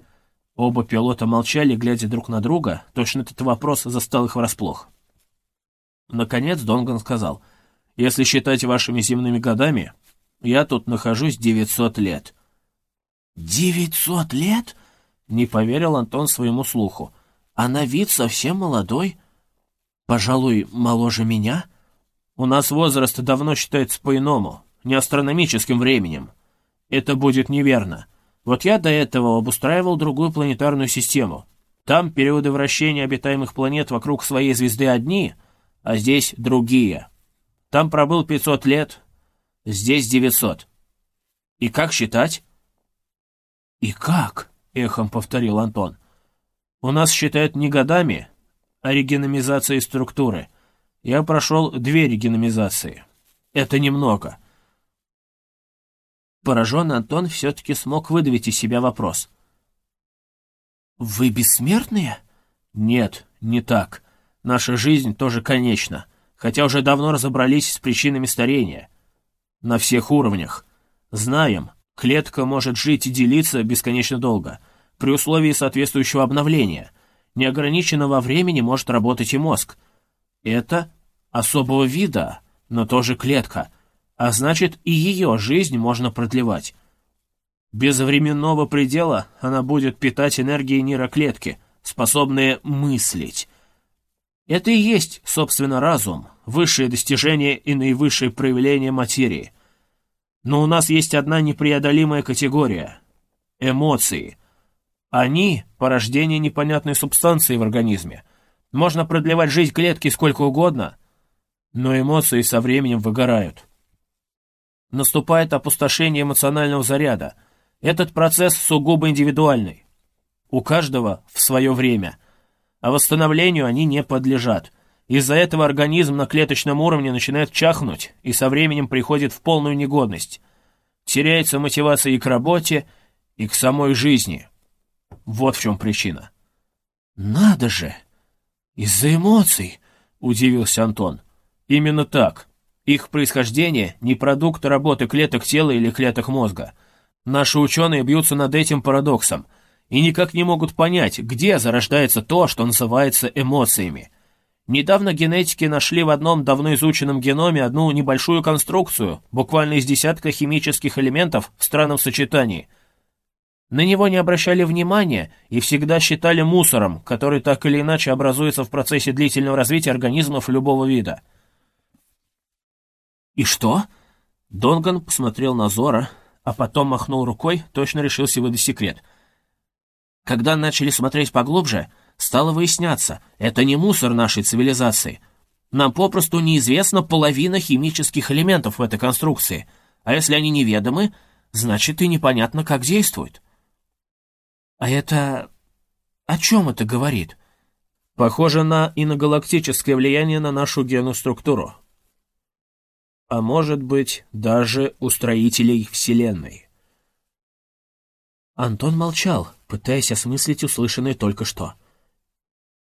S1: Оба пилота молчали, глядя друг на друга, точно этот вопрос застал их врасплох. Наконец Донган сказал, «Если считать вашими земными годами, я тут нахожусь девятьсот лет». «Девятьсот лет?» Не поверил Антон своему слуху. А на вид совсем молодой. Пожалуй, моложе меня. У нас возраст давно считается по-иному, не астрономическим временем. Это будет неверно. Вот я до этого обустраивал другую планетарную систему. Там периоды вращения обитаемых планет вокруг своей звезды одни, а здесь другие. Там пробыл 500 лет, здесь 900. И как считать? «И как?» — эхом повторил Антон. «У нас считают не годами, а регеномизацией структуры. Я прошел две регеномизации. Это немного». Пораженный Антон все-таки смог выдавить из себя вопрос. «Вы бессмертные?» «Нет, не так. Наша жизнь тоже конечна, хотя уже давно разобрались с причинами старения. На всех уровнях. Знаем, клетка может жить и делиться бесконечно долго, при условии соответствующего обновления. Неограниченно во времени может работать и мозг. Это особого вида, но тоже клетка, а значит и ее жизнь можно продлевать. Без временного предела она будет питать энергией нейроклетки, способные мыслить. Это и есть, собственно, разум, высшее достижение и наивысшее проявление материи. Но у нас есть одна непреодолимая категория — эмоции. Они — порождение непонятной субстанции в организме. Можно продлевать жизнь клетки сколько угодно, но эмоции со временем выгорают. Наступает опустошение эмоционального заряда — этот процесс сугубо индивидуальный. У каждого в свое время. А восстановлению они не подлежат. Из-за этого организм на клеточном уровне начинает чахнуть и со временем приходит в полную негодность. Теряется мотивация и к работе, и к самой жизни. Вот в чем причина. «Надо же! Из-за эмоций!» — удивился Антон. «Именно так. Их происхождение — не продукт работы клеток тела или клеток мозга — Наши ученые бьются над этим парадоксом и никак не могут понять, где зарождается то, что называется эмоциями. Недавно генетики нашли в одном давно изученном геноме одну небольшую конструкцию, буквально из десятка химических элементов в странном сочетании. На него не обращали внимания и всегда считали мусором, который так или иначе образуется в процессе длительного развития организмов любого вида. «И что?» Донган посмотрел на Зора, а потом махнул рукой, точно решился выдать секрет. Когда начали смотреть поглубже, стало выясняться, это не мусор нашей цивилизации. Нам попросту неизвестна половина химических элементов в этой конструкции, а если они неведомы, значит и непонятно, как действуют. А это... о чем это говорит? Похоже на иногалактическое влияние на нашу генную структуру а может быть, даже у строителей Вселенной. Антон молчал, пытаясь осмыслить услышанное только что.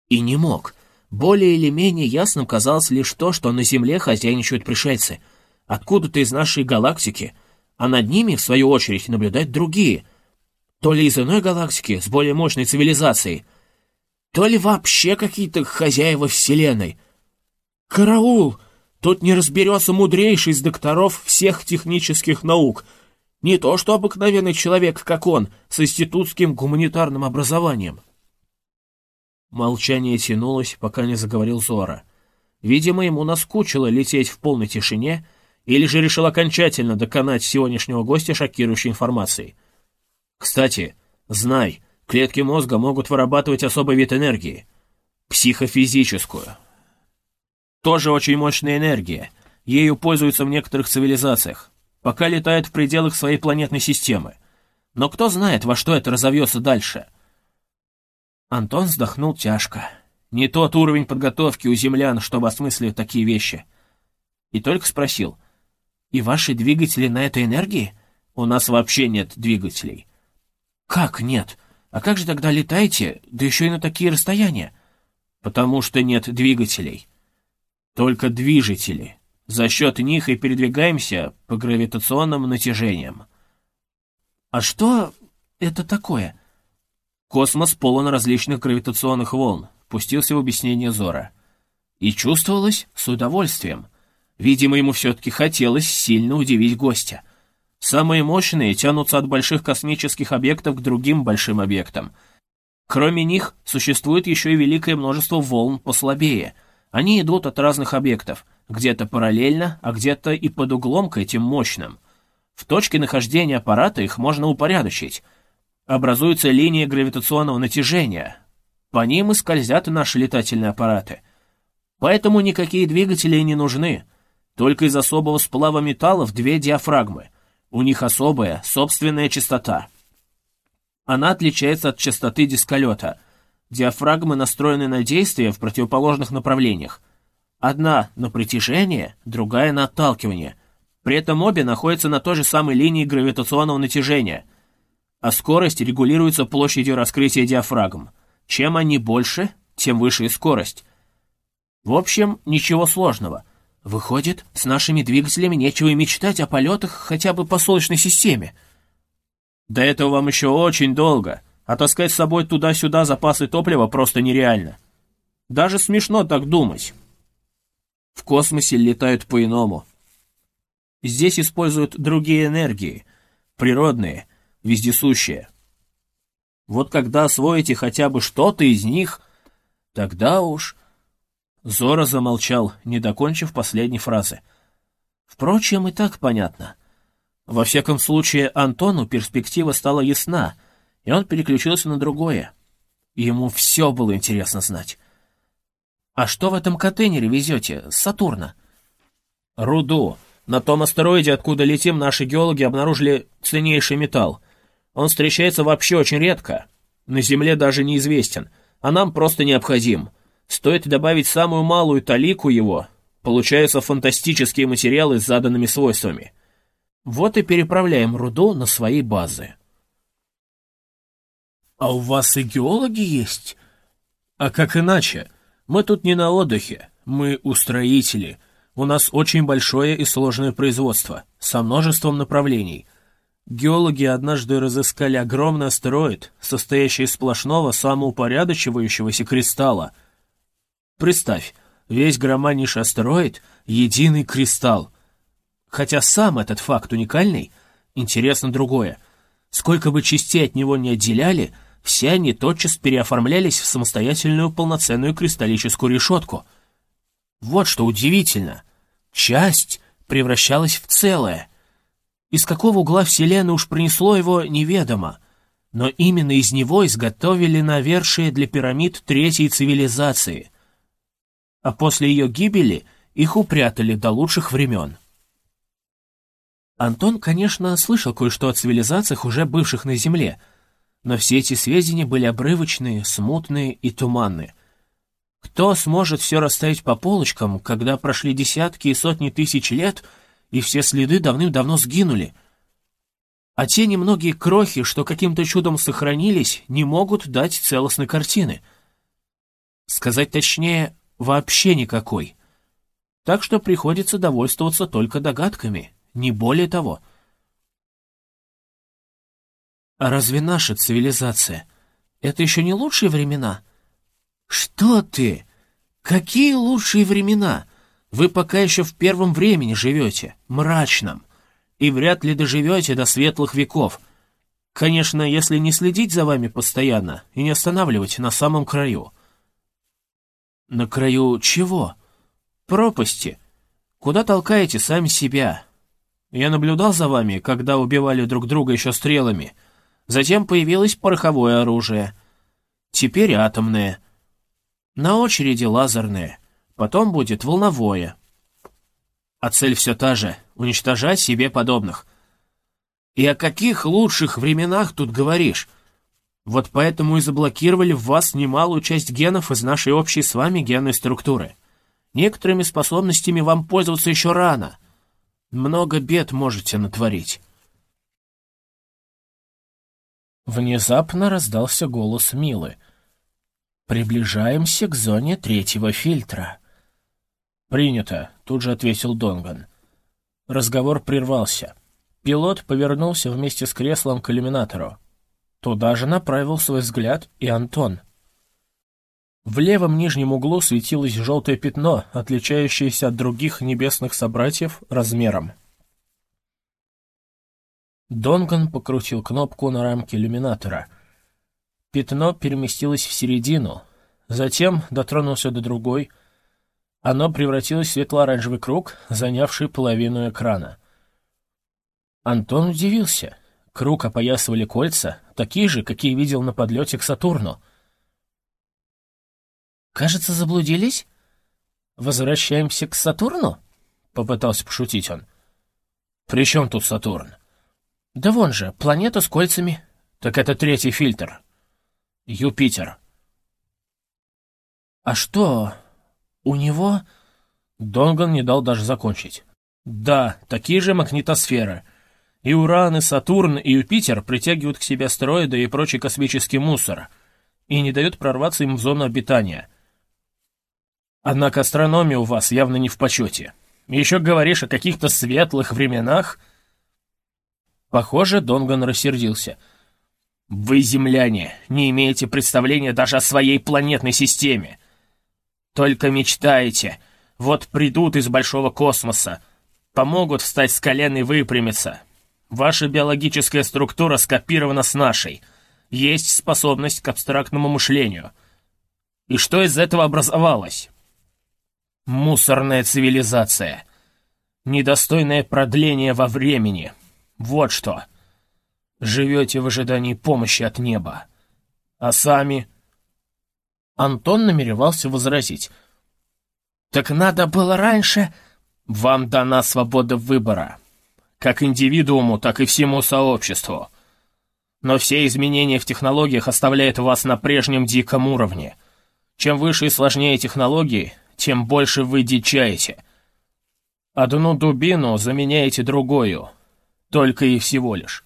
S1: И не мог. Более или менее ясным казалось лишь то, что на Земле хозяйничают пришельцы. Откуда-то из нашей галактики, а над ними, в свою очередь, наблюдают другие. То ли из иной галактики, с более мощной цивилизацией, то ли вообще какие-то хозяева Вселенной. «Караул!» Тут не разберется мудрейший из докторов всех технических наук. Не то что обыкновенный человек, как он, с институтским гуманитарным образованием. Молчание тянулось, пока не заговорил Зора. Видимо, ему наскучило лететь в полной тишине, или же решил окончательно доконать сегодняшнего гостя шокирующей информацией. Кстати, знай, клетки мозга могут вырабатывать особый вид энергии — психофизическую. Тоже очень мощная энергия. Ею пользуются в некоторых цивилизациях. Пока летает в пределах своей планетной системы. Но кто знает, во что это разовьется дальше. Антон вздохнул тяжко. Не тот уровень подготовки у землян, чтобы осмысливать такие вещи. И только спросил. «И ваши двигатели на этой энергии? У нас вообще нет двигателей». «Как нет? А как же тогда летаете, да еще и на такие расстояния?» «Потому что нет двигателей». Только движители. За счет них и передвигаемся по гравитационным натяжениям. А что это такое? Космос полон различных гравитационных волн, пустился в объяснение Зора. И чувствовалось с удовольствием. Видимо, ему все-таки хотелось сильно удивить гостя. Самые мощные тянутся от больших космических объектов к другим большим объектам. Кроме них, существует еще и великое множество волн послабее — они идут от разных объектов, где-то параллельно, а где-то и под углом к этим мощным. В точке нахождения аппарата их можно упорядочить. Образуется линия гравитационного натяжения. По ним и скользят наши летательные аппараты. Поэтому никакие двигатели не нужны. Только из особого сплава металлов две диафрагмы. У них особая, собственная частота. Она отличается от частоты дисколета. Диафрагмы настроены на действие в противоположных направлениях. Одна на притяжение, другая на отталкивание. При этом обе находятся на той же самой линии гравитационного натяжения. А скорость регулируется площадью раскрытия диафрагм. Чем они больше, тем выше и скорость. В общем, ничего сложного. Выходит, с нашими двигателями нечего и мечтать о полетах хотя бы по Солнечной системе. До этого вам еще очень долго, а таскать с собой туда-сюда запасы топлива просто нереально. Даже смешно так думать. В космосе летают по-иному. Здесь используют другие энергии, природные, вездесущие. Вот когда освоите хотя бы что-то из них, тогда уж... Зора замолчал, не докончив последней фразы. Впрочем, и так понятно. Во всяком случае, Антону перспектива стала ясна, и он переключился на другое. Ему все было интересно знать. «А что в этом контейнере везете с Сатурна?» «Руду. На том астероиде, откуда летим, наши геологи обнаружили ценнейший металл. Он встречается вообще очень редко. На Земле даже неизвестен, а нам просто необходим. Стоит добавить самую малую талику его, получаются фантастические материалы с заданными свойствами. Вот и переправляем руду на свои базы». «А у вас и геологи есть?» «А как иначе?» Мы тут не на отдыхе, мы устроители. У нас очень большое и сложное производство, со множеством направлений. Геологи однажды разыскали огромный астероид, состоящий из сплошного самоупорядочивающегося кристалла. Представь, весь громаднейший астероид — единый кристалл. Хотя сам этот факт уникальный, интересно другое. Сколько бы частей от него не отделяли — все они тотчас переоформлялись в самостоятельную полноценную кристаллическую решетку. Вот что удивительно. Часть превращалась в целое. Из какого угла Вселенной уж принесло его, неведомо. Но именно из него изготовили навершие для пирамид третьей цивилизации. А после ее гибели их упрятали до лучших времен. Антон, конечно, слышал кое-что о цивилизациях, уже бывших на Земле — но все эти сведения были обрывочные, смутные и туманные. Кто сможет все расставить по полочкам, когда прошли десятки и сотни тысяч лет, и все следы давным-давно сгинули? А те немногие крохи, что каким-то чудом сохранились, не могут дать целостной картины. Сказать точнее, вообще никакой. Так что приходится довольствоваться только догадками, не более того — а разве наша цивилизация — это еще не лучшие времена? Что ты? Какие лучшие времена? Вы пока еще в первом времени живете, мрачном, и вряд ли доживете до светлых веков. Конечно, если не следить за вами постоянно и не останавливать на самом краю. На краю чего? Пропасти. Куда толкаете сами себя? Я наблюдал за вами, когда убивали друг друга еще стрелами — Затем появилось пороховое оружие. Теперь атомное. На очереди лазерное. Потом будет волновое. А цель все та же — уничтожать себе подобных. И о каких лучших временах тут говоришь? Вот поэтому и заблокировали в вас немалую часть генов из нашей общей с вами генной структуры. Некоторыми способностями вам пользоваться еще рано. Много бед можете натворить. Внезапно раздался голос Милы. «Приближаемся к зоне третьего фильтра». «Принято», — тут же ответил Донган. Разговор прервался. Пилот повернулся вместе с креслом к иллюминатору. Туда же направил свой взгляд и Антон. В левом нижнем углу светилось желтое пятно, отличающееся от других небесных собратьев размером. Донган покрутил кнопку на рамке иллюминатора. Пятно переместилось в середину, затем дотронулся до другой. Оно превратилось в светло-оранжевый круг, занявший половину экрана. Антон удивился. — Круг опоясывали кольца, такие же, какие видел на подлете к Сатурну. «Кажется, заблудились? Возвращаемся к Сатурну?» — попытался пошутить он. «При чем тут Сатурн?» «Да вон же, планета с кольцами». «Так это третий фильтр. Юпитер». «А что, у него...» Донган не дал даже закончить. «Да, такие же магнитосферы. И Уран, и Сатурн, и Юпитер притягивают к себе астероиды и прочий космический мусор, и не дают прорваться им в зону обитания. Однако астрономия у вас явно не в почете. Еще говоришь о каких-то светлых временах?» Похоже, Донган рассердился. «Вы, земляне, не имеете представления даже о своей планетной системе. Только мечтаете. Вот придут из большого космоса, помогут встать с колен и выпрямиться. Ваша биологическая структура скопирована с нашей. Есть способность к абстрактному мышлению. И что из этого образовалось? Мусорная цивилизация. Недостойное продление во времени. Вот что. Живете в ожидании помощи от неба. А сами... Антон намеревался возразить. «Так надо было раньше...» «Вам дана свобода выбора. Как индивидууму, так и всему сообществу. Но все изменения в технологиях оставляют вас на прежнем диком уровне. Чем выше и сложнее технологии, тем больше вы дичаете. Одну дубину заменяете другую. Только и всего лишь.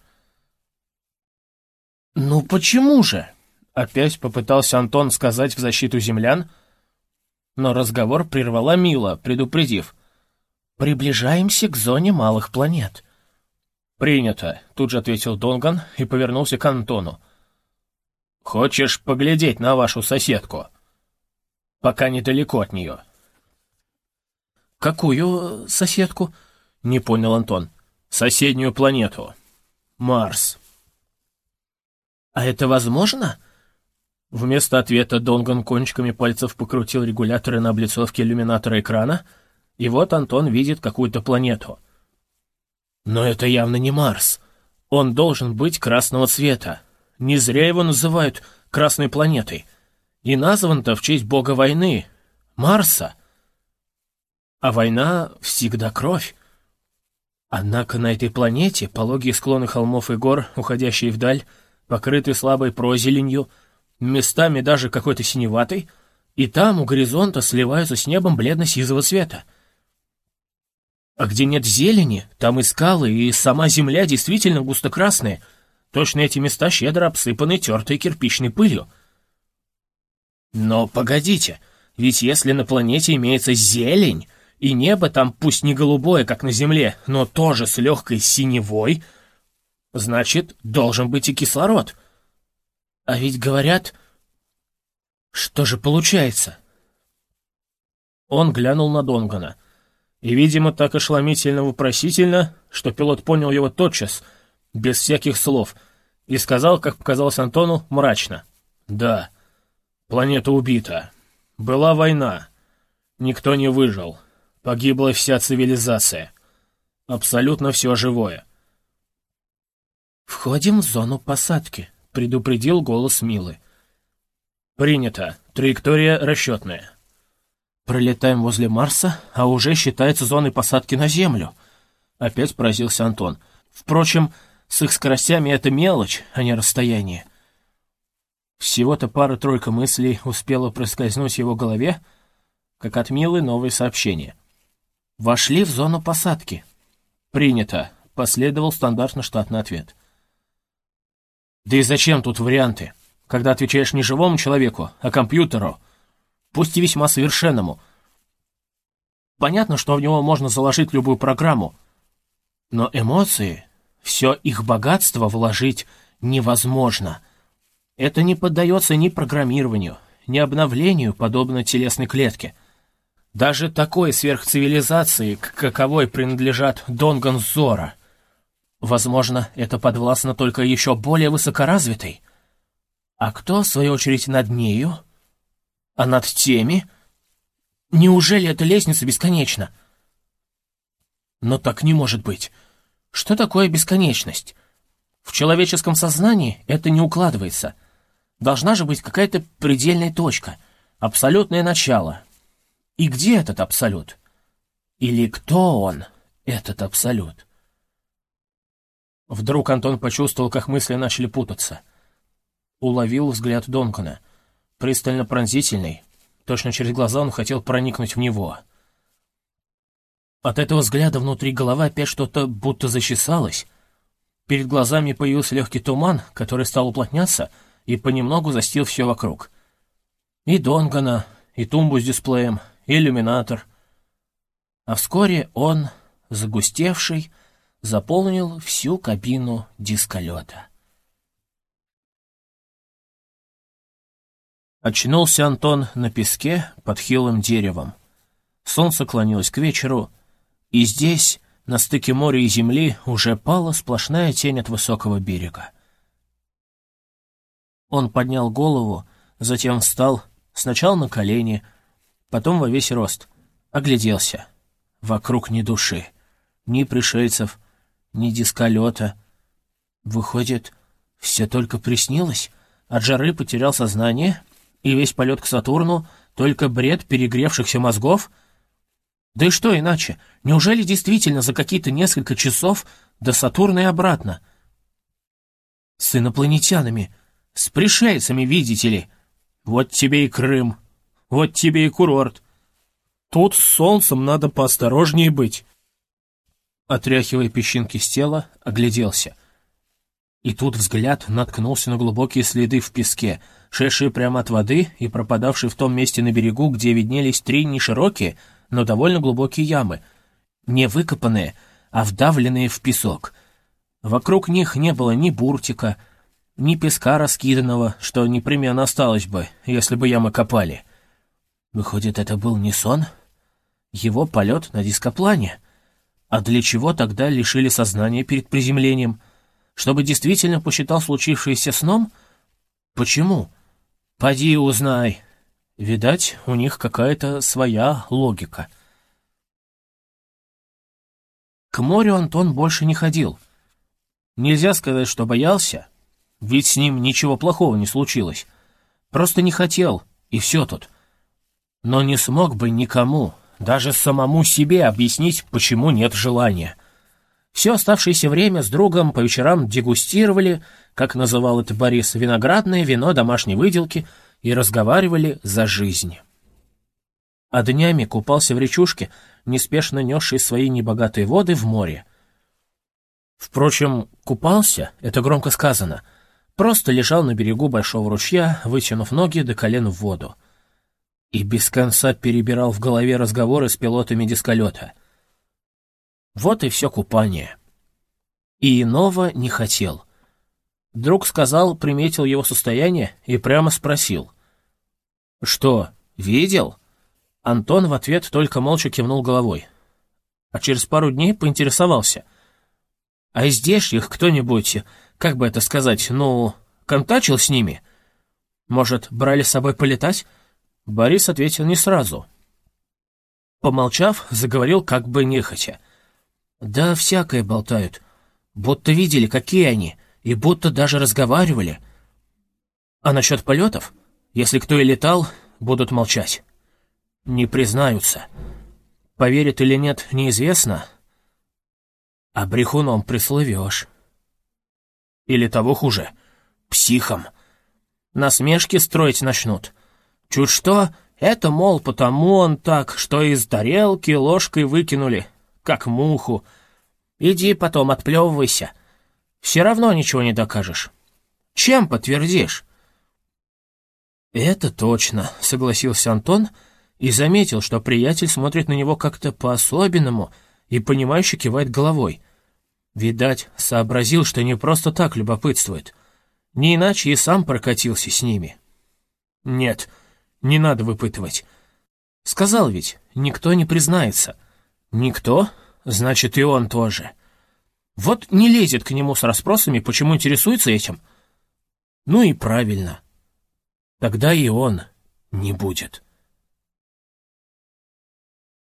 S1: «Ну почему же?» — опять попытался Антон сказать в защиту землян, но разговор прервала Мила, предупредив. «Приближаемся к зоне малых планет». «Принято», — тут же ответил Донган и повернулся к Антону. «Хочешь поглядеть на вашу соседку?» «Пока недалеко от нее». «Какую соседку?» — не понял Антон соседнюю планету. Марс. «А это возможно?» Вместо ответа Донган кончиками пальцев покрутил регуляторы на облицовке иллюминатора экрана, и вот Антон видит какую-то планету. Но это явно не Марс. Он должен быть красного цвета. Не зря его называют Красной планетой. И назван-то в честь бога войны — Марса. А война всегда кровь. Однако на этой планете пологие склоны холмов и гор, уходящие вдаль, покрыты слабой прозеленью, местами даже какой-то синеватой, и там у горизонта сливаются с небом бледно-сизого цвета. А где нет зелени, там и скалы, и сама земля действительно густо-красная. Точно эти места щедро обсыпаны тертой кирпичной пылью. Но погодите, ведь если на планете имеется зелень, и небо там пусть не голубое, как на земле, но тоже с легкой синевой, значит, должен быть и кислород. А ведь говорят... Что же получается? Он глянул на Донгана. И, видимо, так ошеломительно-вопросительно, что пилот понял его тотчас, без всяких слов, и сказал, как показалось Антону, мрачно. «Да, планета убита. Была война. Никто не выжил. Погибла вся цивилизация. Абсолютно все живое. «Входим в зону посадки», — предупредил голос Милы. «Принято. Траектория расчетная». «Пролетаем возле Марса, а уже считается зоной посадки на Землю», — опять поразился Антон. «Впрочем, с их скоростями это мелочь, а не расстояние». Всего-то пара-тройка мыслей успела проскользнуть в его голове, как от Милы новое сообщение. «Вошли в зону посадки». «Принято», — последовал стандартно штатный ответ. «Да и зачем тут варианты, когда отвечаешь не живому человеку, а компьютеру, пусть и весьма совершенному? Понятно, что в него можно заложить любую программу, но эмоции, все их богатство вложить невозможно. Это не поддается ни программированию, ни обновлению, подобно телесной клетке». Даже такой сверхцивилизации, к каковой принадлежат Донган Зора. Возможно, это подвластно только еще более высокоразвитой. А кто, в свою очередь, над нею? А над теми? Неужели эта лестница бесконечна? Но так не может быть. Что такое бесконечность? В человеческом сознании это не укладывается. Должна же быть какая-то предельная точка. Абсолютное начало. И где этот абсолют? Или кто он, этот абсолют? Вдруг Антон почувствовал, как мысли начали путаться. Уловил взгляд Донкона. Пристально пронзительный. Точно через глаза он хотел проникнуть в него. От этого взгляда внутри головы опять что-то будто зачесалось. Перед глазами появился легкий туман, который стал уплотняться и понемногу застил все вокруг. И Донгана, и тумбу с дисплеем, иллюминатор. А вскоре он, загустевший, заполнил всю кабину дисколета. Очнулся Антон на песке под хилым деревом. Солнце клонилось к вечеру, и здесь, на стыке моря и земли, уже пала сплошная тень от высокого берега. Он поднял голову, затем встал, сначала на колени, потом во весь рост, огляделся. Вокруг ни души, ни пришельцев, ни дисколета. Выходит, все только приснилось? От жары потерял сознание, и весь полет к Сатурну — только бред перегревшихся мозгов? Да и что иначе? Неужели действительно за какие-то несколько часов до Сатурна и обратно? С инопланетянами, с пришельцами, видите ли. Вот тебе и Крым, вот тебе и курорт. Тут с солнцем надо поосторожнее быть отряхивая песчинки с тела, огляделся. И тут взгляд наткнулся на глубокие следы в песке, шедшие прямо от воды и пропадавшие в том месте на берегу, где виднелись три неширокие, но довольно глубокие ямы, не выкопанные, а вдавленные в песок. Вокруг них не было ни буртика, ни песка раскиданного, что непременно осталось бы, если бы ямы копали. Выходит, это был не сон? Его полет на дископлане — а для чего тогда лишили сознания перед приземлением? Чтобы действительно посчитал случившееся сном? Почему? Поди узнай. Видать, у них какая-то своя логика. К морю Антон больше не ходил. Нельзя сказать, что боялся, ведь с ним ничего плохого не случилось. Просто не хотел, и все тут. Но не смог бы никому, даже самому себе объяснить, почему нет желания. Все оставшееся время с другом по вечерам дегустировали, как называл это Борис, виноградное вино домашней выделки и разговаривали за жизнь. А днями купался в речушке, неспешно несшей свои небогатые воды в море. Впрочем, купался, это громко сказано, просто лежал на берегу большого ручья, вытянув ноги до колен в воду и без конца перебирал в голове разговоры с пилотами дисколета. Вот и все купание. И иного не хотел. Друг сказал, приметил его состояние и прямо спросил. «Что, видел?» Антон в ответ только молча кивнул головой. А через пару дней поинтересовался. «А из здешних кто-нибудь, как бы это сказать, ну, контачил с ними? Может, брали с собой полетать?» Борис ответил не сразу. Помолчав, заговорил как бы нехотя. «Да всякое болтают. Будто видели, какие они, и будто даже разговаривали. А насчет полетов? Если кто и летал, будут молчать. Не признаются. Поверят или нет, неизвестно. А брехуном прислывешь. Или того хуже, психом. Насмешки строить начнут» Чуть что, это, мол, потому он так, что из тарелки ложкой выкинули, как муху. Иди потом отплевывайся. Все равно ничего не докажешь. Чем подтвердишь? «Это точно», — согласился Антон и заметил, что приятель смотрит на него как-то по-особенному и, понимающе кивает головой. Видать, сообразил, что не просто так любопытствует. Не иначе и сам прокатился с ними. «Нет», не надо выпытывать. Сказал ведь, никто не признается. Никто, значит и он тоже. Вот не лезет к нему с расспросами, почему интересуется этим. Ну и правильно. Тогда и он не будет.